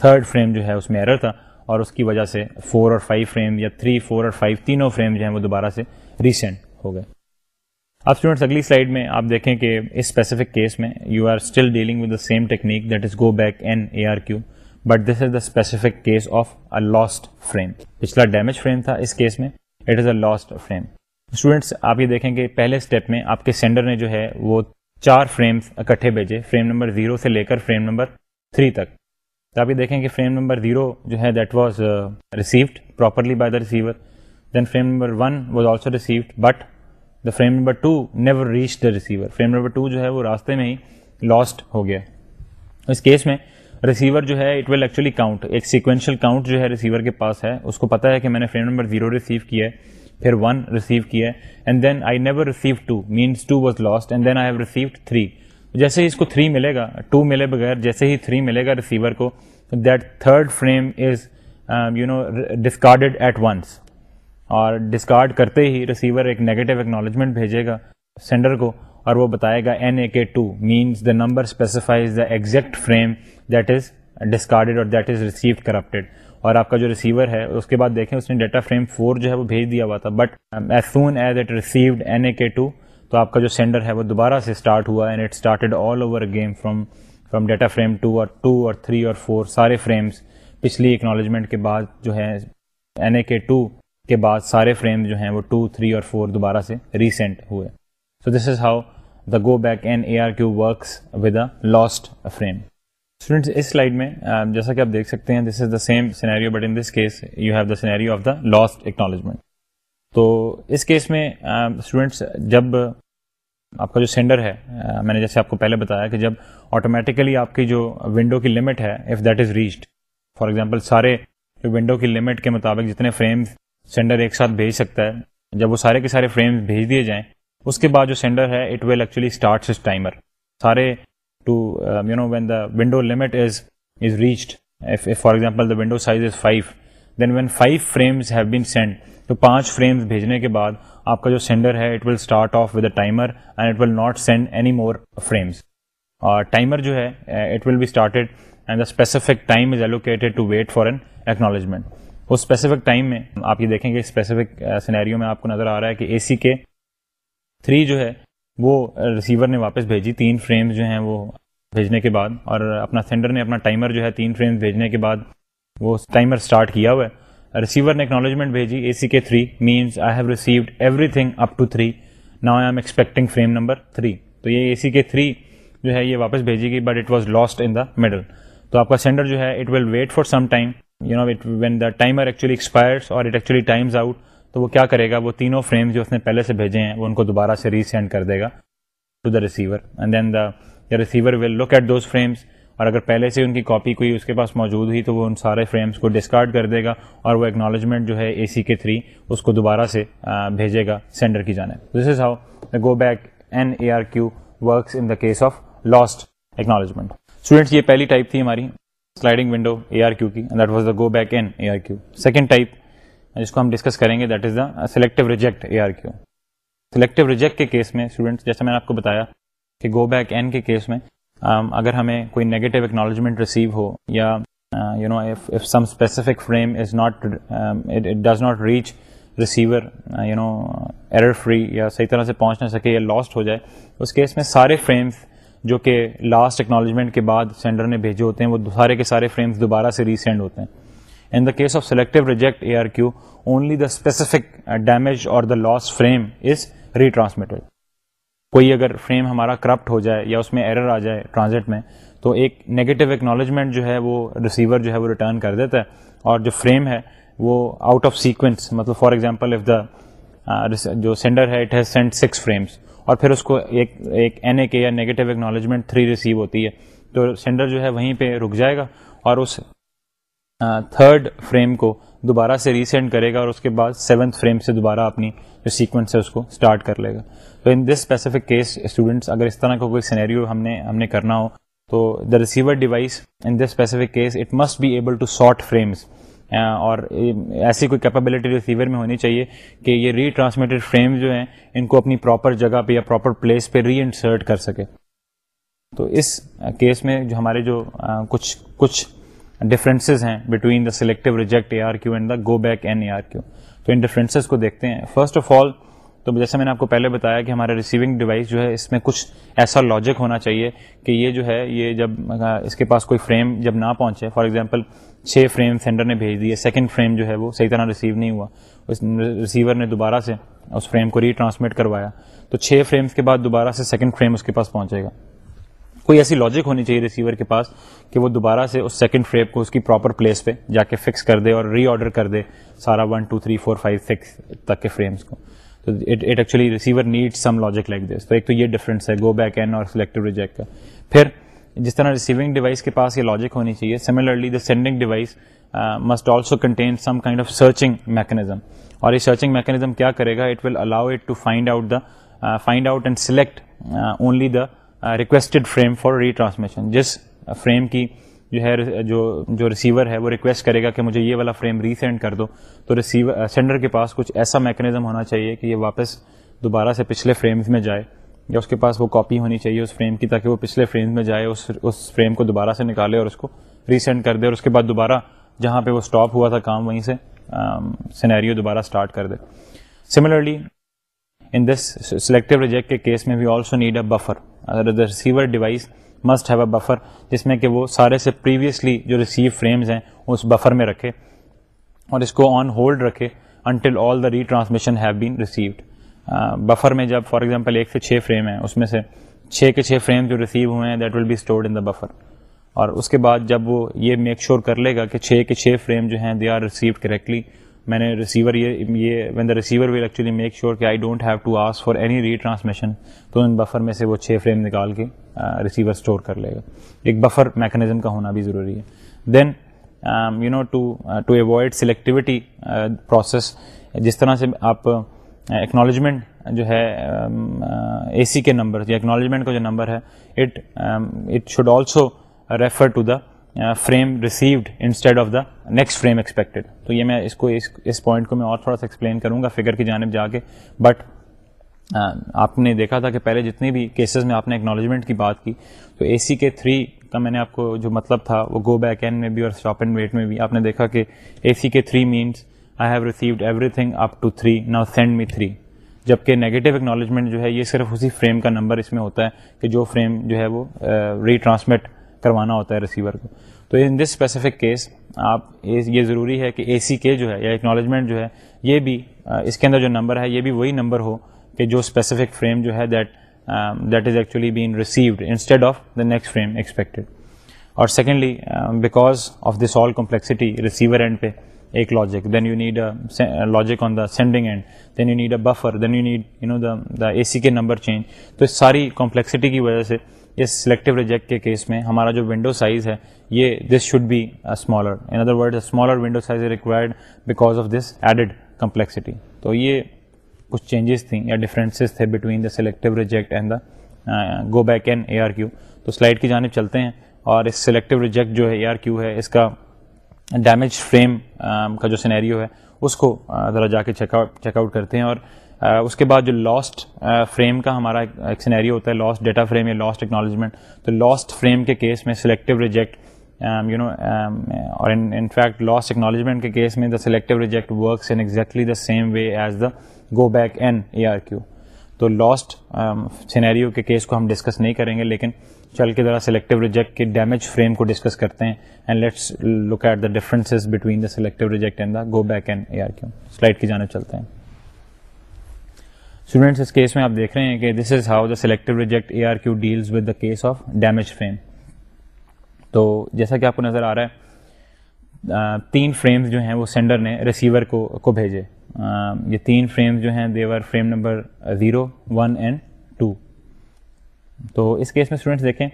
تھرڈ فریم جو ہے اس میں ایرر تھا اور اس کی وجہ سے فور اور فائیو فریم یا تھری فور اور فائیو تینوں فریم جو ہیں وہ دوبارہ سے ریسینٹ ہو گئے اب اسٹوڈنٹس اگلی سلائڈ میں آپ دیکھیں کہ اس اسپیسیفک کیس میں you are still dealing with the same technique that is go back N A R Q but this is the specific case of a lost frame پچھلا ڈیمیج فریم تھا اس case میں it is a lost frame students آپ یہ دیکھیں کہ پہلے step میں آپ کے سینڈر نے جو ہے وہ چار فریمس اکٹھے بھیجے فریم نمبر زیرو سے لے کر فریم نمبر تھری تک تو آپ یہ دیکھیں کہ فریم نمبر زیرو جو ہے that was received properly by the receiver then frame number one was also received but the frame number two never reach the receiver frame number two جو ہے وہ راستے میں ہی لاسٹ ہو گیا اس کیس میں ریسیور جو ہے اٹ ول ایکچولی کاؤنٹ ایک سیکوینشیل کاؤنٹ جو ہے ریسیور کے پاس ہے اس کو پتا ہے کہ میں نے فریم نمبر زیرو ریسیو کیا ہے پھر ون ریسیو کیا ہے and then I never receive two means two was lost and then I have received three جیسے ہی اس کو تھری ملے گا ٹو ملے بغیر جیسے ہی تھری ملے گا ریسیور کو that third frame is you know discarded at once اور ڈسکارڈ کرتے ہی ریسیور ایک نیگیٹو اکنالجمنٹ بھیجے گا سینڈر کو اور وہ بتائے گا N A K two means the number specifies the exact frame that is discarded اور دیٹ از ریسیو کرپٹیڈ اور آپ کا جو ریسیور ہے اس کے بعد دیکھیں اس نے ڈیٹا فریم فور جو ہے وہ بھیج دیا ہوا تھا but as soon as it received N A K two تو آپ کا جو سینڈر ہے وہ دوبارہ سے اسٹارٹ ہوا and it started all over game from from data frame two اور ٹو اور تھری اور فور سارے فریمس پچھلی اکنالجمنٹ کے بعد جو ہے این اے کے ٹو کے بعد سارے فریم جو ہیں وہ ٹو تھری اور فور دوبارہ سے ریسینٹ ہوئے so this is how the go back and A R Q works with a lost frame students اس سلائڈ میں جیسا کہ آپ دیکھ سکتے ہیں this is the same scenario but in this case you have the scenario of the last acknowledgement تو اس کیس میں اسٹوڈنٹس جب آپ کا جو سینڈر ہے میں نے جیسے آپ کو پہلے بتایا کہ جب آٹومیٹیکلی آپ کی جو ونڈو کی لمٹ ہے if that is reached for example سارے جو ونڈو کی لمٹ کے مطابق جتنے فریم سینڈر ایک ساتھ بھیج سکتا ہے جب وہ سارے کے سارے فریمز بھیج دیے جائیں اس کے بعد جو سینڈر ہے it will actually start timer سارے to you know when the window limit is is reached for example the window size is five then when five frames have been send تو پانچ فریمز بھیجنے کے بعد آپ کا جو سینڈر ہے it will start off with a timer and it will not send any more frames اور ٹائمر جو ہے it will be started and the specific time is allocated to wait for an acknowledgement اس specific time میں آپ یہ دیکھیں گے specific سینیریوں میں آپ کو نظر آ رہا ہے کہ اے سی کے تھری جو ہے وہ ریسیور uh, نے واپس بھیجی تین فریمز جو ہیں وہ بھیجنے کے بعد اور اپنا سینڈر نے اپنا ٹائمر جو ہے تین فریمز بھیجنے کے بعد وہ ٹائمر اسٹارٹ کیا ہوا ہے ریسیور نے اکنالجمنٹ بھیجی A C K three means I have received every thing up to three now I am expecting frame number three تو یہ اے سی کے تھری جو ہے یہ واپس بھیجی گی but it was lost in the middle تو آپ کا سینڈر جو ہے it will wait for some time you know it when the timer actually expires اور اٹ ایکچولی ٹائمز آؤٹ تو وہ کیا کرے گا وہ تینوں فریمز جو اس نے پہلے سے بھیجے ہیں وہ ان کو دوبارہ سے ری سینڈ کر دے گا to the receiver and then the the receiver will look at those frames اور اگر پہلے سے ان کی کاپی کوئی اس کے پاس موجود ہوئی تو وہ ان سارے فریمس کو ڈسکارڈ کر دے گا اور وہ ایکنالجمنٹ جو ہے اے سی کے تھری اس کو دوبارہ سے بھیجے گا سینڈر کی جانے this is how the go back N A R Q works in the case of lost acknowledgement students یہ پہلی ٹائپ تھی ہماری sliding window A R Q کی that was the go back N A R Q second type جس کو ہم discuss کریں گے that is the selective reject A R Q selective reject کے کیس میں اسٹوڈنٹس جیسے میں نے آپ کو بتایا کہ گو بیک این کے کیس میں um, اگر ہمیں کوئی نیگیٹو اکنالجمنٹ ریسیو ہو یا you know some specific frame is not it does not reach receiver you know error free یا صحیح طرح سے پہنچ نہ سکے یا لاسٹ ہو جائے اس کیس میں سارے فریمس جو کہ لاسٹ اکنالجمنٹ کے بعد سینڈر نے بھیجے ہوتے ہیں وہ سارے کے سارے فریمز دوبارہ سے ری سینڈ ہوتے ہیں in the case of selective reject A R Q only the specific damage اور دا لاس فریم از کوئی اگر فریم ہمارا کرپٹ ہو جائے یا اس میں ایرر آ جائے ٹرانزٹ میں تو ایک نگیٹو اکنالجمنٹ جو ہے وہ ریسیور جو ہے وہ ریٹرن کر دیتا ہے اور جو فریم ہے وہ آؤٹ آف سیکوینس مطلب فار ایگزامپل اف دا جو سینڈر ہے it has sent six frames اور پھر اس کو ایک ایک این اے کے یا نگیٹو اکنالجمنٹ تھری ریسیو ہوتی ہے تو سینڈر جو ہے وہیں پہ رک جائے گا اور اس تھرڈ فریم کو دوبارہ سے ریسینڈ کرے گا اور اس کے بعد سیونتھ فریم سے دوبارہ اپنی جو سیکوینس ہے اس کو اسٹارٹ کر لے گا تو in this specific case students اگر اس طرح کا کوئی سینیریو ہم نے ہم نے کرنا ہو تو the receiver device in this specific case it must be able to sort frames اور ایسی کوئی کیپیبلٹی ریسیور میں ہونی چاہیے کہ یہ ری ٹرانسمیٹڈ فریم جو ہیں ان کو اپنی پراپر جگہ پہ یا پراپر پلیس پہ ری انسرٹ کر سکے تو اس کیس میں جو ہمارے جو کچھ کچھ ڈفرینسز ہیں between the selective reject A R Q and the go back N A R Q تو ان ڈفرینسز کو دیکھتے ہیں فرسٹ آف آل تو جیسے میں نے آپ کو پہلے بتایا کہ ہمارا ریسیونگ ڈیوائس جو ہے اس میں کچھ ایسا لاجک ہونا چاہیے کہ یہ جو ہے یہ جب اس کے پاس کوئی فریم جب نہ پہنچے فار ایگزامپل چھ فریم سینڈر نے بھیج دیے سیکنڈ فریم جو ہے وہ صحیح طرح ریسیو نہیں ہوا اس ریسیور نے دوبارہ سے اس فریم کو ری ٹرانسمٹ کروایا تو چھ فریمس کے بعد دوبارہ سے سیکنڈ فریم اس کے پاس پہنچے گا کوئی ایسی لاجک ہونی چاہیے ریسیور کے پاس کہ وہ دوبارہ سے اس سیکنڈ فریم کو اس کی پراپر پلیس پہ جا کے فکس کر دے اور ری آرڈر کر دے سارا one two three four five six تک کے فریمس کو تو it actually receiver needs some logic like this تو ایک تو یہ ڈفرینس ہے گو بیک این اور سلیکٹو ریجیکٹ کا پھر جس طرح ریسیونگ ڈیوائس کے پاس یہ لاجک ہونی چاہیے similarly the sending device must also contain some kind of searching mechanism اور یہ سرچنگ میکینزم کیا کرے گا it will allow it to find out the find out and select only the requested frame for retransmission جس frame کی جو ہے جو جو ریسیور ہے وہ ریکویسٹ کرے گا کہ مجھے یہ والا فریم ری سینڈ کر دو تو ریسیور سینڈر کے پاس کچھ ایسا میکنزم ہونا چاہیے کہ یہ واپس دوبارہ سے پچھلے فریمز میں جائے یا اس کے پاس وہ کاپی ہونی چاہیے اس فریم کی تاکہ وہ پچھلے فریمز میں جائے اس اس فریم کو دوبارہ سے نکالے اور اس کو ری سینڈ کر دے اور اس کے بعد دوبارہ جہاں پہ وہ اسٹاپ ہوا تھا کام وہیں سے سینیریو دوبارہ اسٹارٹ کر دے similarly in this selective reject کے کیس میں we also need a buffer receiver device must have a buffer جس میں کہ وہ سارے سے پریویسلی جو ریسیو فریمز ہیں اس بفر میں رکھے اور اس کو آن ہولڈ رکھے until all the retransmission have been received buffer میں جب فار ایگزامپل ایک سے چھ فریم ہیں اس میں سے چھ کے چھ فریم جو ریسیو ہوئے ہیں that will be stored in the buffer اور اس کے بعد جب وہ یہ میک شور کر لے گا کہ چھ کے چھ فریم جو ہیں دے آر ریسیوڈ کریکٹلی میں نے ریسیور یہ یہ when the receiver will actually make sure کہ I don't have to ask for any retransmission تو ان بفر میں سے وہ چھ فریم نکال کے ریسیور اسٹور کر لے گا ایک بفر میکانزم کا ہونا بھی ضروری ہے then you know to to avoid selectivity process جس طرح سے آپ اکنالجمنٹ جو ہے اے سی کے نمبر یا اکنالجمنٹ کا جو نمبر ہے it it should also refer to the frame received instead of the next frame expected تو یہ میں اس کو اس پوائنٹ کو میں اور تھوڑا سا ایکسپلین کروں گا فگر کی جانب جا کے بٹ آپ نے دیکھا تھا کہ پہلے جتنے بھی کیسز میں آپ نے اکنالجمنٹ کی بات کی تو اے سی کے تھری کا میں نے آپ کو جو مطلب تھا وہ گو بیک اینڈ میں بھی اور اسٹاپ اینڈ ویٹ میں بھی آپ نے دیکھا کہ A C K three means I have received every thing up to three now send me three جبکہ نگیٹو اکنالجمنٹ جو ہے یہ صرف اسی فریم کا نمبر اس میں ہوتا ہے کہ جو فریم جو ہے وہ ری ٹرانسمٹ کروانا ہوتا ہے ریسیور کو تو ان دس اسپیسیفک کیس آپ یہ ضروری ہے کہ اے سی کے جو ہے یا اکنالجمنٹ جو ہے یہ بھی اس کے اندر جو نمبر ہے یہ بھی وہی نمبر ہو کہ جو اسپیسیفک فریم جو ہے that that is actually been received instead of the next frame expected اور secondly because of this all complexity receiver end پہ ایک logic then you need logic on the sending end then you need a buffer then you need you know the the A C K number change تو اس ساری complexity کی وجہ سے اس selective reject کے کیس میں ہمارا جو ونڈو سائز ہے یہ this should be smaller in other word smaller window size required because of this added complexity تو یہ کچھ چینجز تھیں یا ڈفرینسز تھے between the selective reject and the go back and A R Q تو slide کی جانب چلتے ہیں اور اس سلیکٹو ریجیکٹ جو ہے اے آر کیو ہے اس کا ڈیمیج فریم کا جو سینیریو ہے اس کو ذرا جا کے چیک آؤٹ کرتے ہیں اور Uh, اس کے بعد جو لاسٹ فریم uh, کا ہمارا ایک سینیری ہوتا ہے لاسٹ ڈیٹا فریم یا لاسٹ اکنالجمنٹ تو لاسٹ فریم کے کیس میں selective reject you know in fact last acknowledgement کے کیس میں the selective reject works in exactly the same way as the go back N A R Q تو last scenario um, کے case کو ہم discuss نہیں کریں گے لیکن چل کے ذرا سلیکٹو ریجیکٹ کے ڈیمیج فریم کو ڈسکس کرتے ہیں and let's look at the differences between the selective reject and the go back and A R Q slide کی جانب چلتے ہیں اسٹوڈینٹس اس کیس میں آپ دیکھ رہے ہیں کہ this is how the selective reject A R Q deals with the case of damage frame تو جیسا کہ آپ کو نظر آ رہا ہے تین فریمز جو ہیں وہ سینڈر نے ریسیور کو کو بھیجے یہ تین فریمز جو ہیں they're frame number zero one and two تو اس کیس میں اسٹوڈینٹس دیکھیں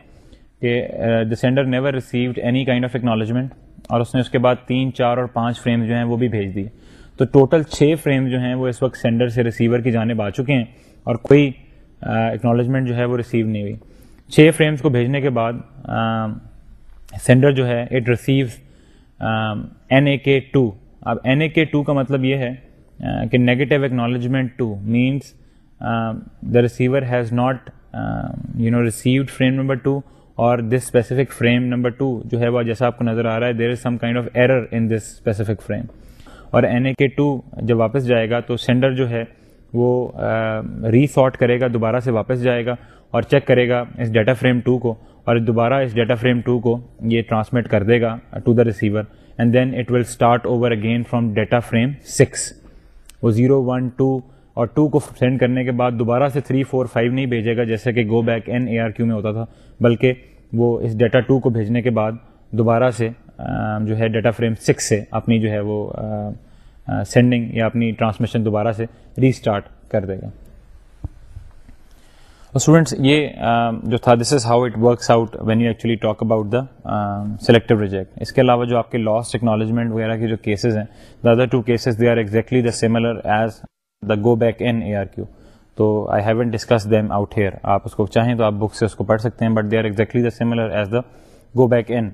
کہ the sender never received any kind of acknowledgement اور اس نے اس کے بعد تین چار اور پانچ فریمز جو ہیں وہ بھی بھیج دیے تو ٹوٹل چھ فریم جو ہیں وہ اس وقت سینڈر سے ریسیور کی جانب آ چکے ہیں اور کوئی اکنالجمنٹ جو ہے وہ ریسیو نہیں ہوئی چھ فریمز کو بھیجنے کے بعد سینڈر جو ہے it receive N A K two اب این اے کے ٹو کا مطلب یہ ہے کہ negative acknowledgement two means the receiver has not you know received frame number two اور this specific frame number two جو ہے وہ جیسا آپ کو نظر آ رہا ہے there is some kind of error in this specific frame اور این اے کے ٹو جب واپس جائے گا تو سینڈر جو ہے وہ ری سارٹ کرے گا دوبارہ سے واپس جائے گا اور چیک کرے گا اس ڈیٹا فریم ٹو کو اور دوبارہ اس ڈیٹا فریم ٹو کو یہ ٹرانسمٹ کر دے گا to the receiver and then it will start over again from data frame six وہ زیرو ون ٹو اور ٹو کو سینڈ کرنے کے بعد دوبارہ سے تھری فور فائیو نہیں بھیجے گا جیسا کہ go back N A R Q میں ہوتا تھا بلکہ وہ اس ڈیٹا ٹو کو بھیجنے کے بعد دوبارہ سے جو ہے ڈیٹا فریم سکس سے اپنی جو ہے وہ سینڈنگ یا اپنی ٹرانسمیشن دوبارہ سے ریسٹارٹ کر دے گا اسٹوڈنٹس یہ جو تھا this is how it works out when you actually talk about the selective reject اس کے علاوہ جو آپ کے لاس ٹیکنالوجمنٹ وغیرہ کے جو کیسز ہیں the the other two cases they are exactly similar as the go back A R Q تو I haven't discuss them out here آپ اس کو چاہیں تو آپ بک سے اس کو پڑھ سکتے ہیں but they are exactly the similar go back N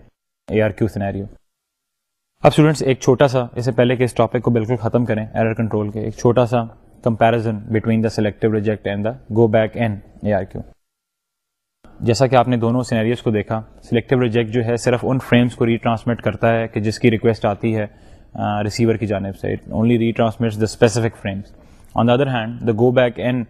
اب اسٹوڈینٹس ایک چھوٹا سا اس سے پہلے کہ اس ٹاپک کو بالکل ختم کریں ایرر کنٹرول کے ایک چھوٹا سا comparison between the selective reject and the go back and A R Q جیسا کہ آپ نے دونوں سینیریوز کو دیکھا سلیکٹو ریجیکٹ جو ہے صرف ان فریمس کو ریٹرانسمٹ کرتا ہے کہ جس کی ریکویسٹ آتی ہے ریسیور کی جانب سے it only the specific frames on the other hand the go back N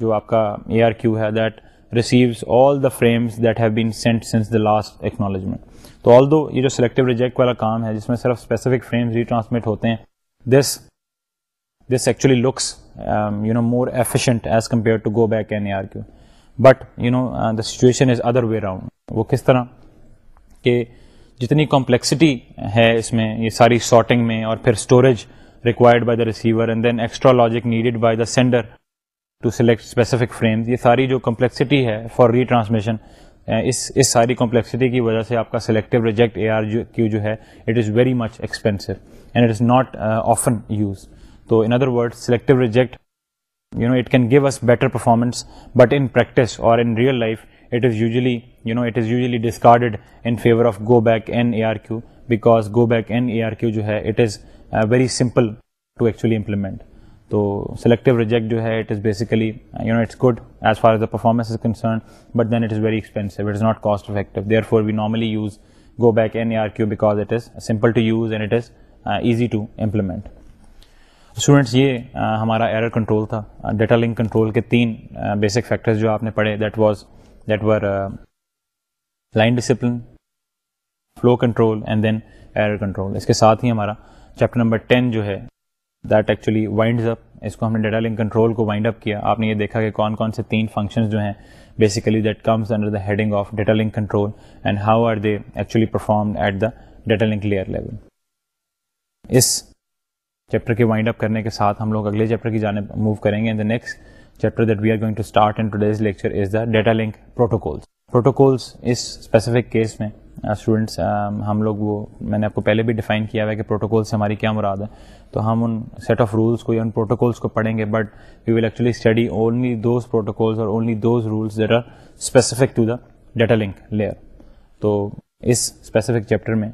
جو آپ کا اے آر کیو ہے that frames that have been sent since the last acknowledgement تو آل دو یہ جو سلیکٹو ریجیکٹ والا کام ہے جس میں صرف اسپیسیفک فریمز ریٹرانسمٹ ٹرانسمٹ ہوتے ہیں this this actually looks you you know no more as compare to go back N R Q but the situation is other way round وہ کس طرح کہ جتنی کمپلیکسٹی ہے اس میں یہ ساری شارٹنگ میں اور پھر storage required by the receiver and then extra logic needed by the sender to select specific frames یہ ساری جو کمپلیکسٹی ہے فار ری ٹرانسمیشن اس ساری کمپلیکسٹی کی وجہ سے آپ کا selective reject A R Q جو ہے it is very much expensive and it is not often use تو in other word selective reject you know it can give us better performance but in practice اور in real life it is usually you know it is usually discarded in favour of go back N A R Q because go back N A R Q جو ہے it is very simple to actually implement تو selective reject جو ہے it is basically you know it's good as far the performance is concern but then it is very expensive it is not cost effective therefore we normally use go back N R Q because it is simple to use and it is easy to implement students یہ ہمارا error control تھا data link control کے تین basic factors جو آپ نے پڑھے that was that were line discipline flow control and then error control اس کے ساتھ ہی ہمارا چیپٹر نمبر ٹین جو ہے دیٹ ایکچولی وائنڈز اپ اس کو ہم نے ڈیٹا لنک کنٹرول کو وائنڈ اپ کیا آپ نے یہ دیکھا کہ کون کون سے تین فنکشنز جو ہیں basically that comes under the heading of data link control and how are they actually perform at the data link layer level اس چیپٹر کے وائنڈ اپ کرنے کے ساتھ ہم لوگ اگلے چیپٹر کی جانب موو کریں گے next chapter that we are going to start in today's lecture is the data link protocols protocols اس اسپیسیفک کیس میں اسٹوڈنٹس uh, um, ہم لوگ وہ میں نے آپ کو پہلے بھی ڈیفائن کیا ہوا ہے کہ پروٹوکول سے ہماری کیا مراد ہے تو ہم ان سیٹ آف رولس کو یا ان پروٹوکولس کو پڑھیں گے but we will actually study only those protocols اور only those rules that are specific to the data link layer تو اس اسپیسیفک چیپٹر میں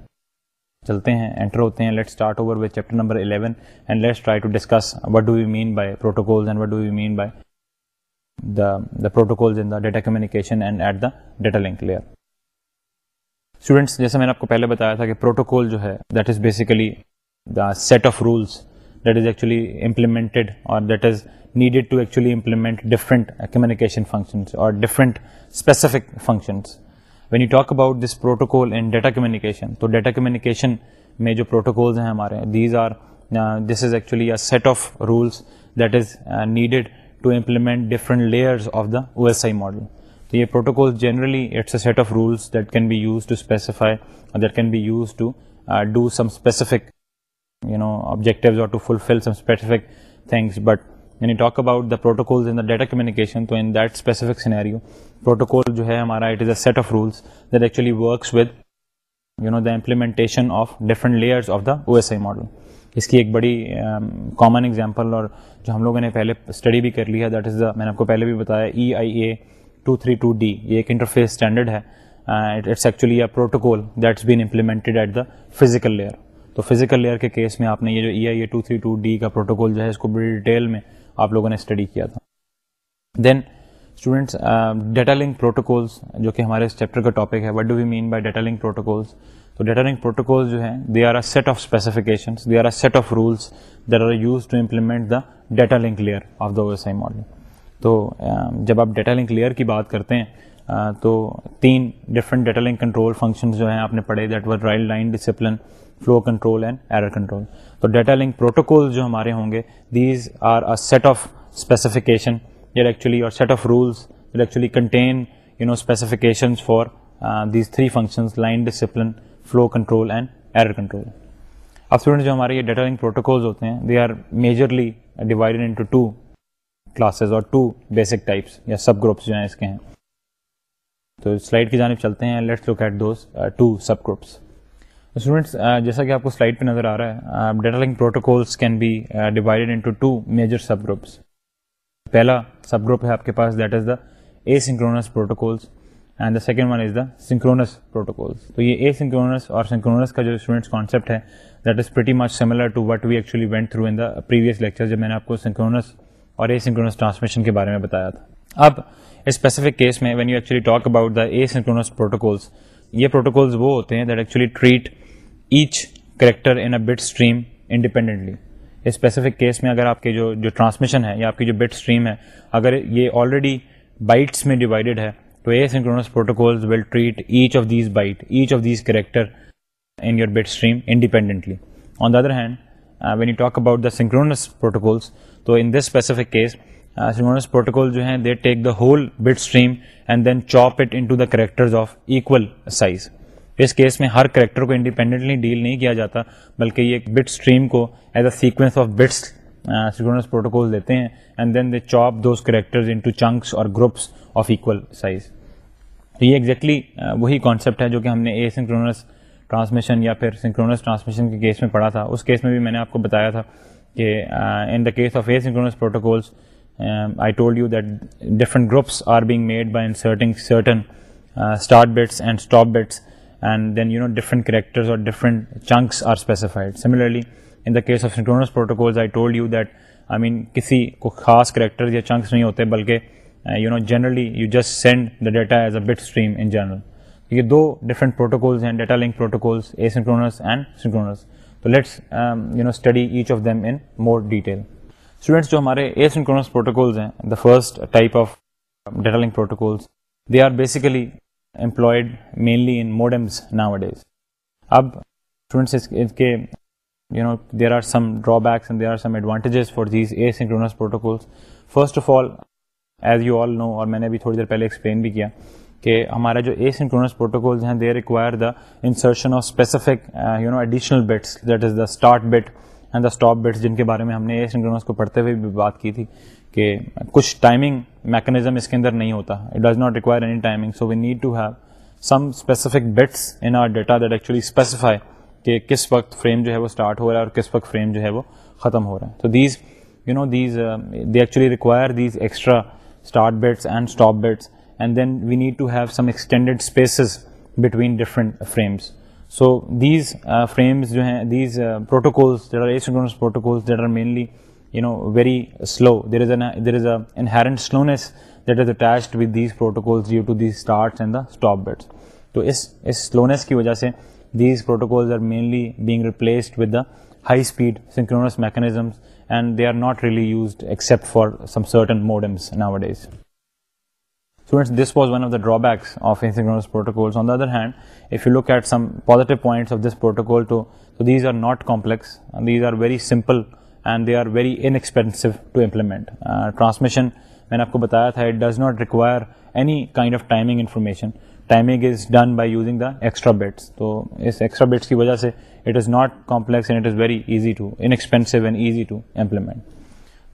چلتے ہیں انٹر ہوتے ہیں let start over with chapter number 11 and let's try to discuss what do you mean by protocols and what do you mean by the the protocols in the data communication and at the data link layer students جیسے میں نے آپ کو پہلے بتایا تھا کہ protocol جو ہے that is basically the set of rules that is actually implemented اور that is needed to actually implement different communication functions اور different specific functions when you talk about this protocol in data communication تو data communication میں جو protocols ہیں ہمارے these are this is actually a set of rules that is needed to implement different layers of the O S I model تو یہ protocol generally it's a set of rules that can be use to specify that can be use to do some specific you know fulfill some to things things but یعنی talk about protocols in in communication تو in that specific scenario protocol جو ہے ہمارا it is a set of rules that actually works with you know the implementation of different layers of the O S I model اس کی ایک بڑی common example اور جو ہم لوگوں نے پہلے اسٹڈی بھی کر لی ہے دیٹ از دا میں نے آپ کو پہلے بھی بتایا E I A two three two D یہ ایک انٹرفیس اسٹینڈرڈ ہے protocol that's been implemented at the physical layer تو فزیکل لیئر کے کیس میں آپ نے یہ جو E I A two three two D کا پروٹوکول جو ہے اس کو بڑی ڈیٹیل میں آپ لوگوں نے اسٹڈی کیا تھا دین اسٹوڈینٹس لنک پروٹوکولس جو کہ ہمارے اس چیپٹر کا ٹاپک ہے what do we mean by data link protocols تو ڈیٹا لنک پروٹوکول جو ہیں they are a set of specifications they are a set of rules there are use to implement the data link layer of the O S I model تو جب آپ ڈیٹا link لیئر کی بات کرتے ہیں تو تین different data link control function جو ہیں آپ نے پڑھے ور رائل line discipline flow control and error control تو ڈیٹا لنک پروٹوکول جو ہمارے ہوں گے these are a set of specification there actually اور set of rules there actually contain you know specifications for these three functions line discipline flow control and error control اب student جو ہمارے یہ data link protocols ہوتے ہیں they are majorly divided into two classes اور two basic types یا سب groups جو ہیں اس کے ہیں تو سلائڈ کی جانب چلتے ہیں let's look at those two sub groups students uh, جیسا کہ آپ کو سلائڈ پہ نظر آ رہا ہے data link protocols can be divided into two major sub groups پہلا سب گروپ ہے آپ کے پاس that is the asynchronous protocols and the second one is the synchronous protocols تو یہ اے سنکرونس اور سنکرونس کا جو اسٹوڈنٹس کانسیپٹ ہے that is pretty much similar to what we actually went through in the previous lecture جب میں نے آپ کو سنکرونس اور اے سنکرونس ٹرانسمیشن کے بارے میں بتایا تھا اب اسپیسیفک کیس میں when you actually talk about the asynchronous protocols یہ پروٹوکولز وہ ہوتے ہیں that actually treat each character in a bit stream independently specific case میں اگر آپ کے جو جو ٹرانسمیشن ہے یا آپ کی جو بٹ اسٹریم ہے اگر یہ آلریڈی بائٹس میں ڈیوائڈیڈ ہے تو asynchronous protocols will treat each of these byte each of these character in your bit stream independently on the other hand when you talk about the synchronous protocols تو in this specific case synchronous protocol جو ہیں they take the whole bit stream and then chop it into the characters of equal size اس case میں ہر character کو independently deal نہیں کیا جاتا بلکہ یہ بٹ اسٹریم کو as a sequence of bits office protocol دیتے ہیں and then they chop those characters into chunks اور گروپس آف ایکول سائز تو یہ ایگزیکٹلی وہی کانسیپٹ ہے جو کہ ہم نے اے سنکرونس ٹرانسمیشن یا پھر سنکرونس ٹرانسمیشن کے کیس میں پڑھا تھا اس کیس میں بھی میں نے آپ کو بتایا تھا کہ in the case of asynchronous protocols I told you that different groups are being made by certain start bits and stop bits and then you know different characters اور different chunks are specified similarly in the case offers protocol I told you that I mean کسی کو خاص characters یا chunks نہیں ہوتے بلکہ you know generally you just send the data as a bit stream in general یہ دو different protocol ہیں data link protocols asynchronous and synchronous touch of them in more detail students جو ہمارے asynchronous protocols ہیں the first type of data link protocol they are basically employed mainly in modems نا وڈیز اب students for these asynchronous protocols first of all as you all know اور میں نے تھوڑی دیر پہلے ایکسپلین بھی کیا کہ ہمارا جو اے سنکرونس پروٹوکولس ہیں they require the insertion of اسپیسیفکشنل bits that is the start bit and the stop bits جن کے بارے میں ہم نے گرومس کو پڑھتے ہوئے بھی بات کی تھی کہ کچھ ٹائمنگ میکنزم اس کے اندر نہیں ہوتا it does not require any timing so we need to have some specific bits in our data that actually specify کہ کس وقت فریم جو ہے وہ اسٹارٹ ہو رہا ہے اور کس وقت فریم جو ہے وہ ختم ہو رہا ہے تو these you know these they actually require these extra start bits and stop bits and then we need to have some extended spaces between different frames so these frames جو ہیں these protocols protocols are mainly you know very slow there is an there is a inherent slowness that is attached with these protocols due to these starts and the stop bits تو اس اس slowness کی وجہ سے these protocols are mainly being replaced with the high speed synchronous mechanisms and they are not really used except for some certain modems these students this was one of the drawbacks of asynchronous protocols on the other hand if you look at some positive points of this protocol too these are not complex these are very simple and they are very inexpensive to implement transmission میں نے آپ کو بتایا تھا it does not require any kind of timing information timing is done by using the extra bits تو اس extra bits کی وجہ سے it is not complex and it is very easy to inexpensive and easy to implement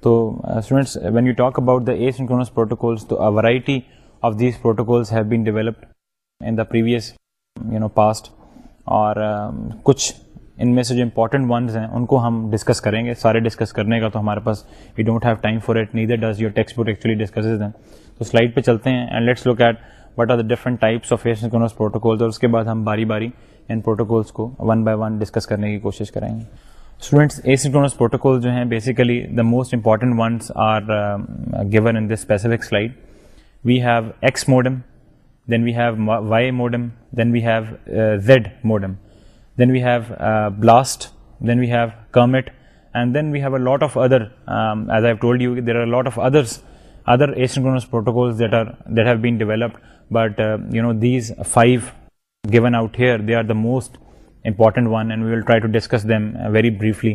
تو students when you talk about the asynchronous protocols variety of these protocols have been developed in the previous you know past اور um, کچھ ان میں سے جو important ones ہیں ان کو ہم ڈسکس کریں گے سارے ڈسکس کرنے کا تو ہمارے پاس we don't have time for it neither does your text book actually discusses them تو سلائڈ پہ چلتے ہیں and let's look at what are the different types of asynchronous protocols اور اس کے بعد ہم باری باری ان پروٹوکولس کو ون بائی ون ڈسکس کرنے کی کوشش کریں گے اسٹوڈنٹس ایسونس پروٹوکول جو ہیں basically the most important ones are given in this specific slide we have X modem then we have Y modem then we have Z modem then we have BLAST then we have Kermit and then we have a lot of other as I told of others other ایشینپڈ but you know these five given out here they are the most important them very briefly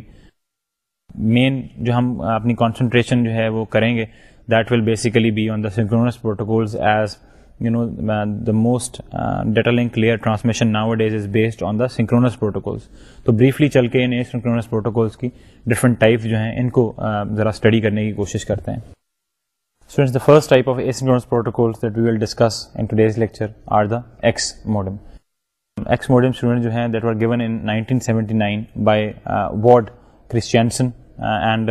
مین جو ہم اپنی concentration جو ہے وہ کریں گے that will basically be on the synchronous protocol most ڈیٹلینڈ clear transmission نا would is based on the synchronous protocols تو بریفلی چل کے ڈفرینٹ ٹائپ جو ہیں ان کو uh, ذرا اسٹڈی کرنے کی کوشش کرتے ہیں first of a we'll discuss لیکچرٹی nine by ward Christensen and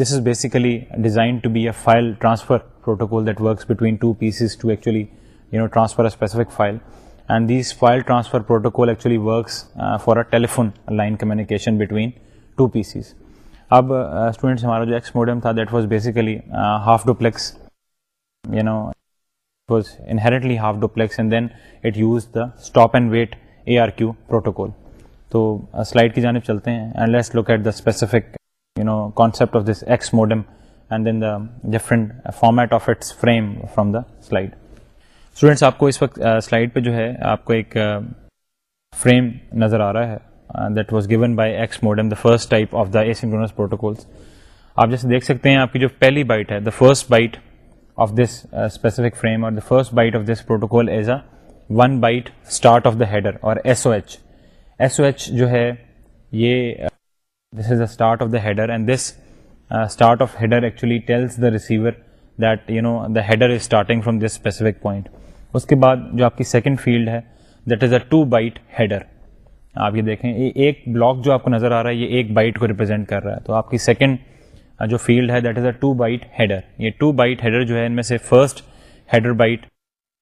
this is basically design to be a file transfer protocol that works between two PCs to ایکچولیفک file and this file transfer protocol actually works for a telephone line communication between two PCs اب students ہمارا جو X modem تھا that was basically half duplex you know was inherently half duplex and then it use the stop and wait A R Q protocol تو slide کی جانب چلتے ہیں and let look at the specific different format of its frame from the slide students آپ کو اس وقت پہ جو ہے آپ کو ایک فریم نظر آ رہا ہے دیٹ واس گیون بائیس modem the first type of the Asians آپ جیسے دیکھ سکتے ہیں آپ کی جو پہلی بائٹ ہے the first byte of this specific frame اور first byte of this protocol is a one byte start of the header اور S O H S O H جو ہے یہ this is a start of the header and this start of header ایکچولیوریٹ you know the header is starting from this specific point اس کے بعد جو آپ کی سیکنڈ فیلڈ ہے that is a two byte header آپ یہ دیکھیں یہ ایک بلاک جو آپ کو نظر آ رہا ہے یہ ایک بائٹ کو ریپرزینٹ کر رہا ہے تو آپ کی سیکنڈ جو فیلڈ ہے that is a two byte header یہ ٹو بائٹ ہیڈر جو ہے ان میں سے first header byte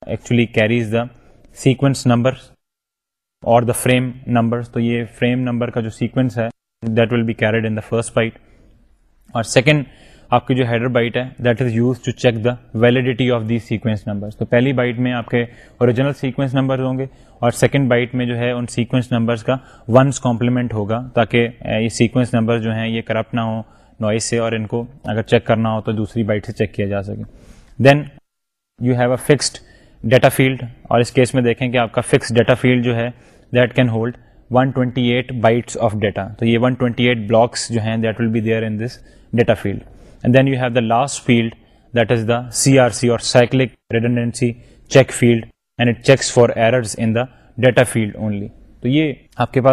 actually carries the sequence number اور دا فریم نمبر تو یہ فریم نمبر کا جو سیکوینس ہے that will be carried in the first byte اور سیکنڈ آپ کی جو ہیڈر بائٹ ہے that is use to check the validity of the sequence number تو پہلی بائٹ میں آپ کے اوریجنل سیکوینس نمبر ہوں گے اور سیکنڈ بائٹ میں جو ہے ان سیکوینس نمبرس کا ونس کمپلیمنٹ ہوگا تاکہ یہ سیکوینس نمبر جو ہیں یہ کرپٹ نہ ہوں نوائز سے اور ان کو اگر چیک کرنا ہو تو دوسری بائٹ سے چیک کیا جا سکے then you have a fixed data field اور اس کیس میں دیکھیں کہ آپ کا فکس ڈیٹا فیلڈ جو ہے دیٹ کین ہولڈ آپ کے پاس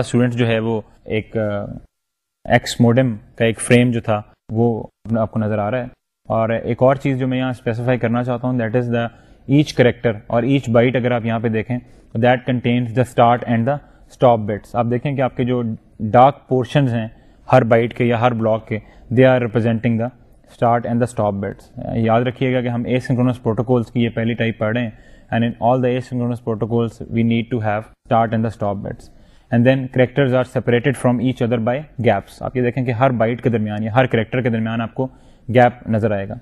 اسٹوڈینٹس جو ہے وہ آپ کو نظر آ رہا ہے اور ایک اور چیز جو میں یہاں اسپیسیفائی کرنا چاہتا ہوں that is the each character اور ایچ بائٹ اگر آپ یہاں پہ دیکھیں تو start and the stop bits آپ دیکھیں کہ آپ کے جو ڈارک پورشنز ہیں ہر بائٹ کے یا ہر بلاک کے they are representing the start and the stop bits یاد رکھیے گا کہ ہم اے سنکرونس پروٹوکولس کی یہ پہلی ٹائپ پڑھ رہے ہیں and in all the asynchronous protocols we need to have start and the stop bits and then characters are separated from each other by gaps آپ یہ دیکھیں کہ ہر بائٹ کے درمیان یا ہر کریکٹر کے درمیان آپ کو گیپ نظر آئے گا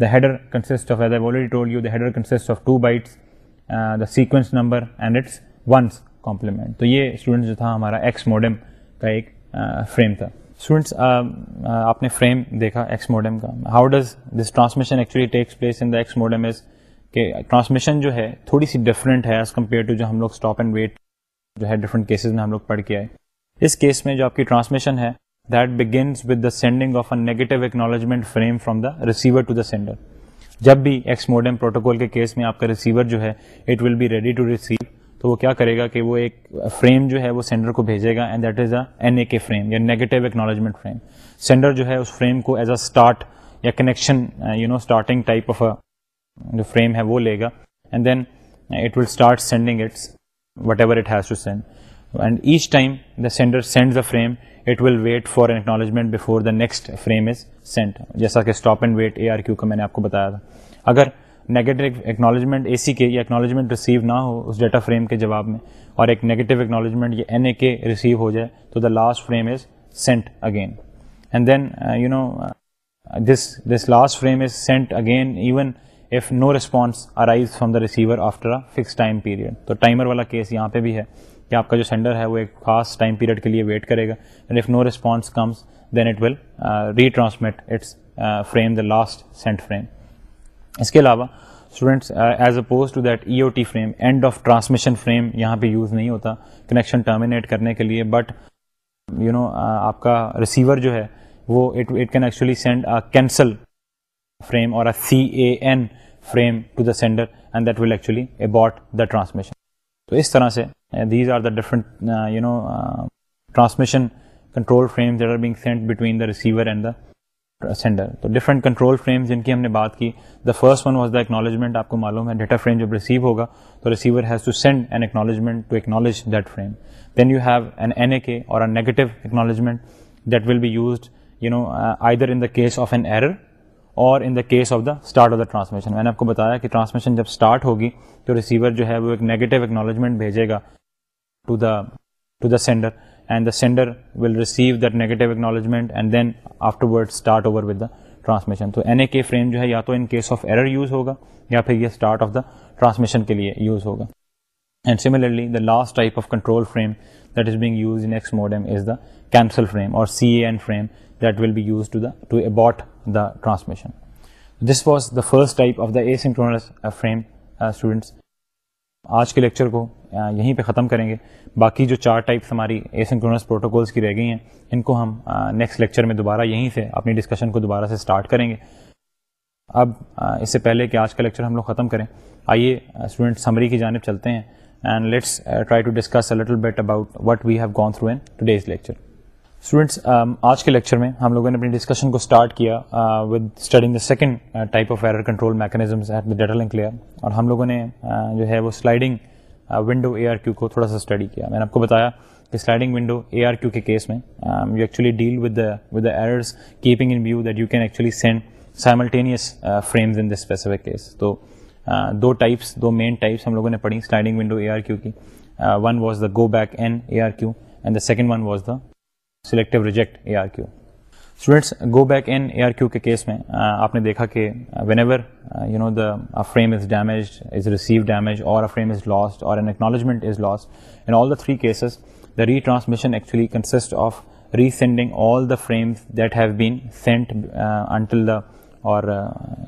the header consist consist of of as I already you the the header two bytes sequence number and its once complement تو یہ اسٹوڈنٹس جو تھا ہمارا ایکس موڈم کا ایک فریم تھا اسٹوڈنٹس آپ نے فریم دیکھا ایکس موڈم کا how does this transmission actually takes place in the X modem is کہ ٹرانسمیشن جو ہے تھوڑی سی ڈفرینٹ ہے ایز کمپیئر ٹو جو ہم لوگ اسٹاپ اینڈ ویٹ جو ہے ڈفرنٹ کیسز میں ہم لوگ پڑھ کے آئے اس کیس میں جو آپ کی ٹرانسمیشن ہے that begins with the sending of a negative acknowledgement frame from the receiver to the sender جب بھی ایکس موڈم پروٹوکول کے کیس میں آپ کا ریسیور جو ہے it will be ready to receive تو وہ کیا کرے گا کہ وہ ایک فریم جو ہے وہ سینڈر کو بھیجے گا and that is a N A K frame یا نیگیٹو اکنالجمنٹ فریم سینڈر جو ہے اس فریم کو ایز اے اسٹارٹ یا connection you know starting type of frame ہے وہ لے گا and then it will start sending its whatever it has to send and each time the sender send the frame it will wait for acknowledgement before the next frame is Saint جیسا کہ stop and wait A R Q کا میں نے آپ کو بتایا تھا اگر نیگیٹو ایک اکنالجمنٹ اے سی کے یا اکنالجمنٹ ریسیو نہ ہو اس ڈیٹا فریم کے جواب میں اور ایک نیگیٹو اکنالجمنٹ یہ این اے کے ریسیو ہو جائے تو the last frame is sent again and then you know this this last frame is sent again even if no response arise from the receiver after a fix time period تو timer والا case یہاں پہ بھی ہے کہ آپ کا جو سینڈر ہے وہ ایک خاص ٹائم پیریڈ کے لیے ویٹ کرے گا and if no response comes then it will retransmit its frame the last sent frame اس کے علاوہ students as oppose to that E O T frame end of transmission frame یہاں پہ use نہیں ہوتا connection terminate کرنے کے لیے بٹ یو نو آپ کا ریسیور جو ہے وہ it it can actually send cancel frame اور C A N frame to the sender and that will actually about the transmission تو اس طرح سے these are the different you know transmission control frame that are being send between the receiver and the sender تو different control frame جن کی ہم نے بات کی the first one was the acknowledgement آپ کو معلوم ہے ڈیٹا فریم جب ریسیو ہوگا تو receiver has to send an acknowledgement to acknowledge that frame then you have an N A K اور negative that will be used you either in the case of an error اور in the case of the start of the transmission میں نے آپ کو بتایا کہ transmission جب start ہوگی تو ریسیور جو ہے وہ ایک نیگیٹو اکنالجمنٹ بھیجے گا to to the the sender and the sender frame جو ہے یا تو in case of error use ہوگا یا پھر یہ ہوگا and similarly the last of control frame that is beings modem is the cancel frame اور C A that will be use the transmission this was the first of the a frame students آج کے lecture کو یہیں پہ ختم کریں گے باقی جو چار ٹائپس ہماری ایسنکرونس پروٹوکولس کی رہ گئی ہیں ان کو ہم نیکسٹ لیکچر میں دوبارہ یہیں سے اپنی ڈسکشن کو دوبارہ سے اسٹارٹ کریں گے اب اس سے پہلے کہ آج کا لیکچر ہم لوگ ختم کریں آئیے اسٹوڈنٹ سمری کی جانب چلتے ہیں and let's try to discuss little bit about what we have gone through in today's lecture students آج کے لیکچر میں ہم لوگوں نے اپنی ڈسکشن کو اسٹارٹ کیا with studying the second type of error control mechanisms layer اور ہم لوگوں نے جو ہے وہ sliding window A R Q کو تھوڑا سا اسٹڈی کیا میں نے آپ کو بتایا کہ sliding window A R Q کے کیس میں you actually deal with with errors keeping in view that you can actually send simultaneous frames in the specific case تو دو ٹائپس دو مین ٹائپس ہم لوگوں نے پڑھی sliding window A R Q کی one was the go back N A R Q and the second one was the selective reject A R Q students go back N A R Q کے case میں آپ نے دیکھا کہ whenever you know the frame is damage is receive damage or frame is lost or an acknowledgement is lost in all the three cases the retransmission actually consist of resending all the frames that have been sent until the or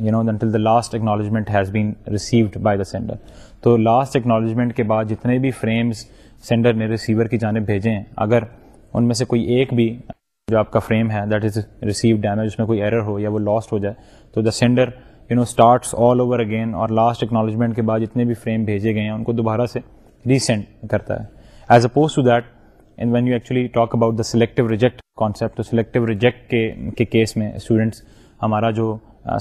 you know until the last acknowledgement has been received by the sender تو last acknowledgement کے بعد جتنے بھی frames sender نے receiver کی جانب بھیجے ہیں اگر ان میں سے کوئی ایک بھی جو آپ کا فریم ہے دیٹ از ریسیو ڈیمیج اس میں کوئی ایرر ہو یا وہ لاسٹ ہو جائے تو the sender you know starts all over again اور لاسٹ اکنالجمنٹ کے بعد جتنے بھی فریم بھیجے گئے ہیں ان کو دوبارہ سے ریسینڈ کرتا ہے as oppose to that and when you actually talk about the selective reject concept تو سلیکٹو ریجیکٹ کے کے کیس میں اسٹوڈنٹس ہمارا جو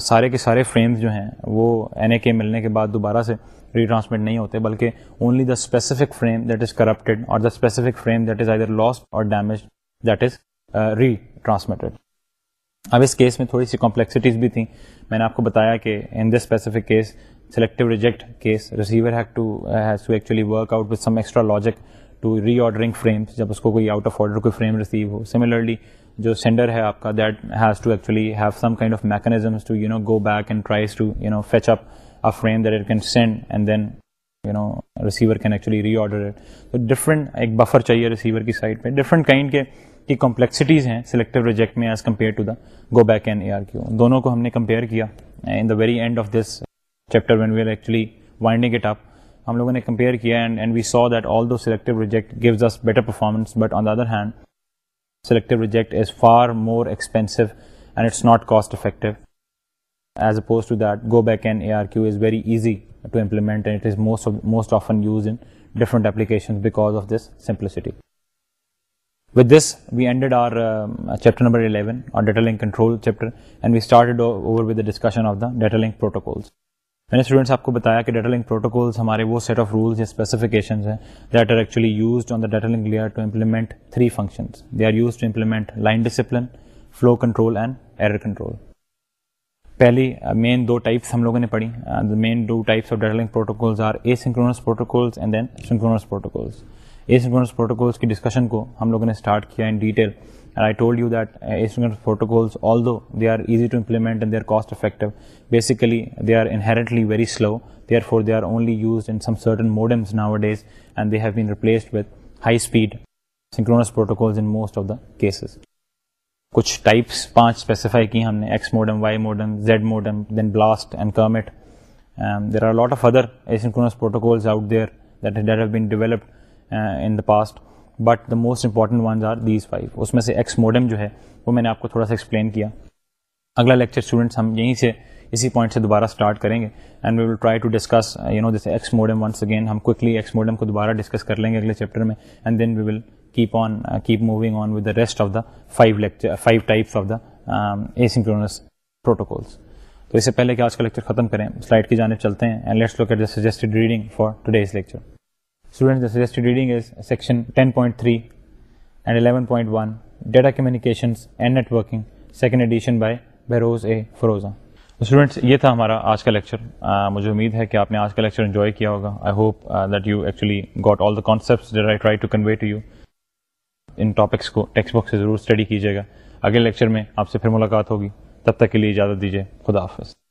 سارے کے سارے فریمز جو ہیں وہ این اے کے ملنے کے بعد دوبارہ سے ری ٹرانسمٹ نہیں ہوتے بلکہ only the specific frame that is corrupted اور the specific frame that is either lost اور damage that is retransmitted اب اس کیس میں تھوڑی سی کمپلیکسٹیز بھی تھیں میں نے آپ کو بتایا کہ in this specific case selective reject case receiver actually work out with some extra logic to reordering frame جب اس کو کوئی آؤٹ آف آرڈر کوئی فریم ریسیو ہو سملرلی جو سینڈر ہے آپ کا that has to actually have some kind of to you know go back and tries can send and then you know receiver can actually reorder different ایک buffer چاہیے receiver کی side پہ different kind کے کی complexities ہیں selective reject میں as compare to the go back and A R Q دونوں کو ہم نے کمپیئر کیا in the very end of this chapter when we are actually winding it up ہم لوگوں نے کمپیئر کیا and and we saw that although selective reject gives us better performance but on the other hand selective reject is for more expensive and it's not cost effective as oppose to that go back and A R Q is very easy to implement and it is most most often use in different application because of this simplicity with this we ended our chapter number eleven control of the data link protocols میں نے بتایا کہ link protocols ہمارے وہ set of ہیں that are use to implement line discipline flow control and error control پہلی main دو types ہم لوگوں نے پڑھی main link protocols are synchronous protocols and then synchronous protocols once protocols کی ڈسکشن کو ہم لوگوں نے اسٹارٹ کیا in detail easy to implement cost effective basically they are inherently very slow they are for they are اونلیز and they have been replaced with high speeds protocols in most of the cases کچھ types پانچ specify کی ہم نے X modem Y modem Z modem then blast and کرمیٹ of other ones protocol out in the past but the most important ones are these five اس میں سے X modem جو ہے وہ میں نے آپ کو تھوڑا سا ایکسپلین کیا اگلا لیکچر اسٹوڈنٹس ہم یہیں سے اسی پوائنٹ سے دوبارہ اسٹارٹ کریں گے and we will try to discuss you know this X modem once again ہم کوکلی ایکس موڈم کو دوبارہ ڈسکس کر لیں گے اگلے چیپٹر میں and then we will keep on keep moving on with the rest of the five lecture five types the asynchronous protocols تو اس سے پہلے کہ آج کا لیکچر ختم کریں سلائڈ کی جانب چلتے ہیں and let's look at the suggested reading for today's lecture فروزا اسٹوڈنٹس یہ تھا ہمارا آج کا لیکچر مجھے امید ہے کہ آپ نے آج کا لیکچر انجوائے کیا ہوگا I hope you actually got topics کو ٹیکسٹ بک سے ضرور اسٹڈی کیجیے گا اگلے لیکچر میں آپ سے پھر ملاقات ہوگی تب تک کے لیے اجازت دیجیے خدا حافظ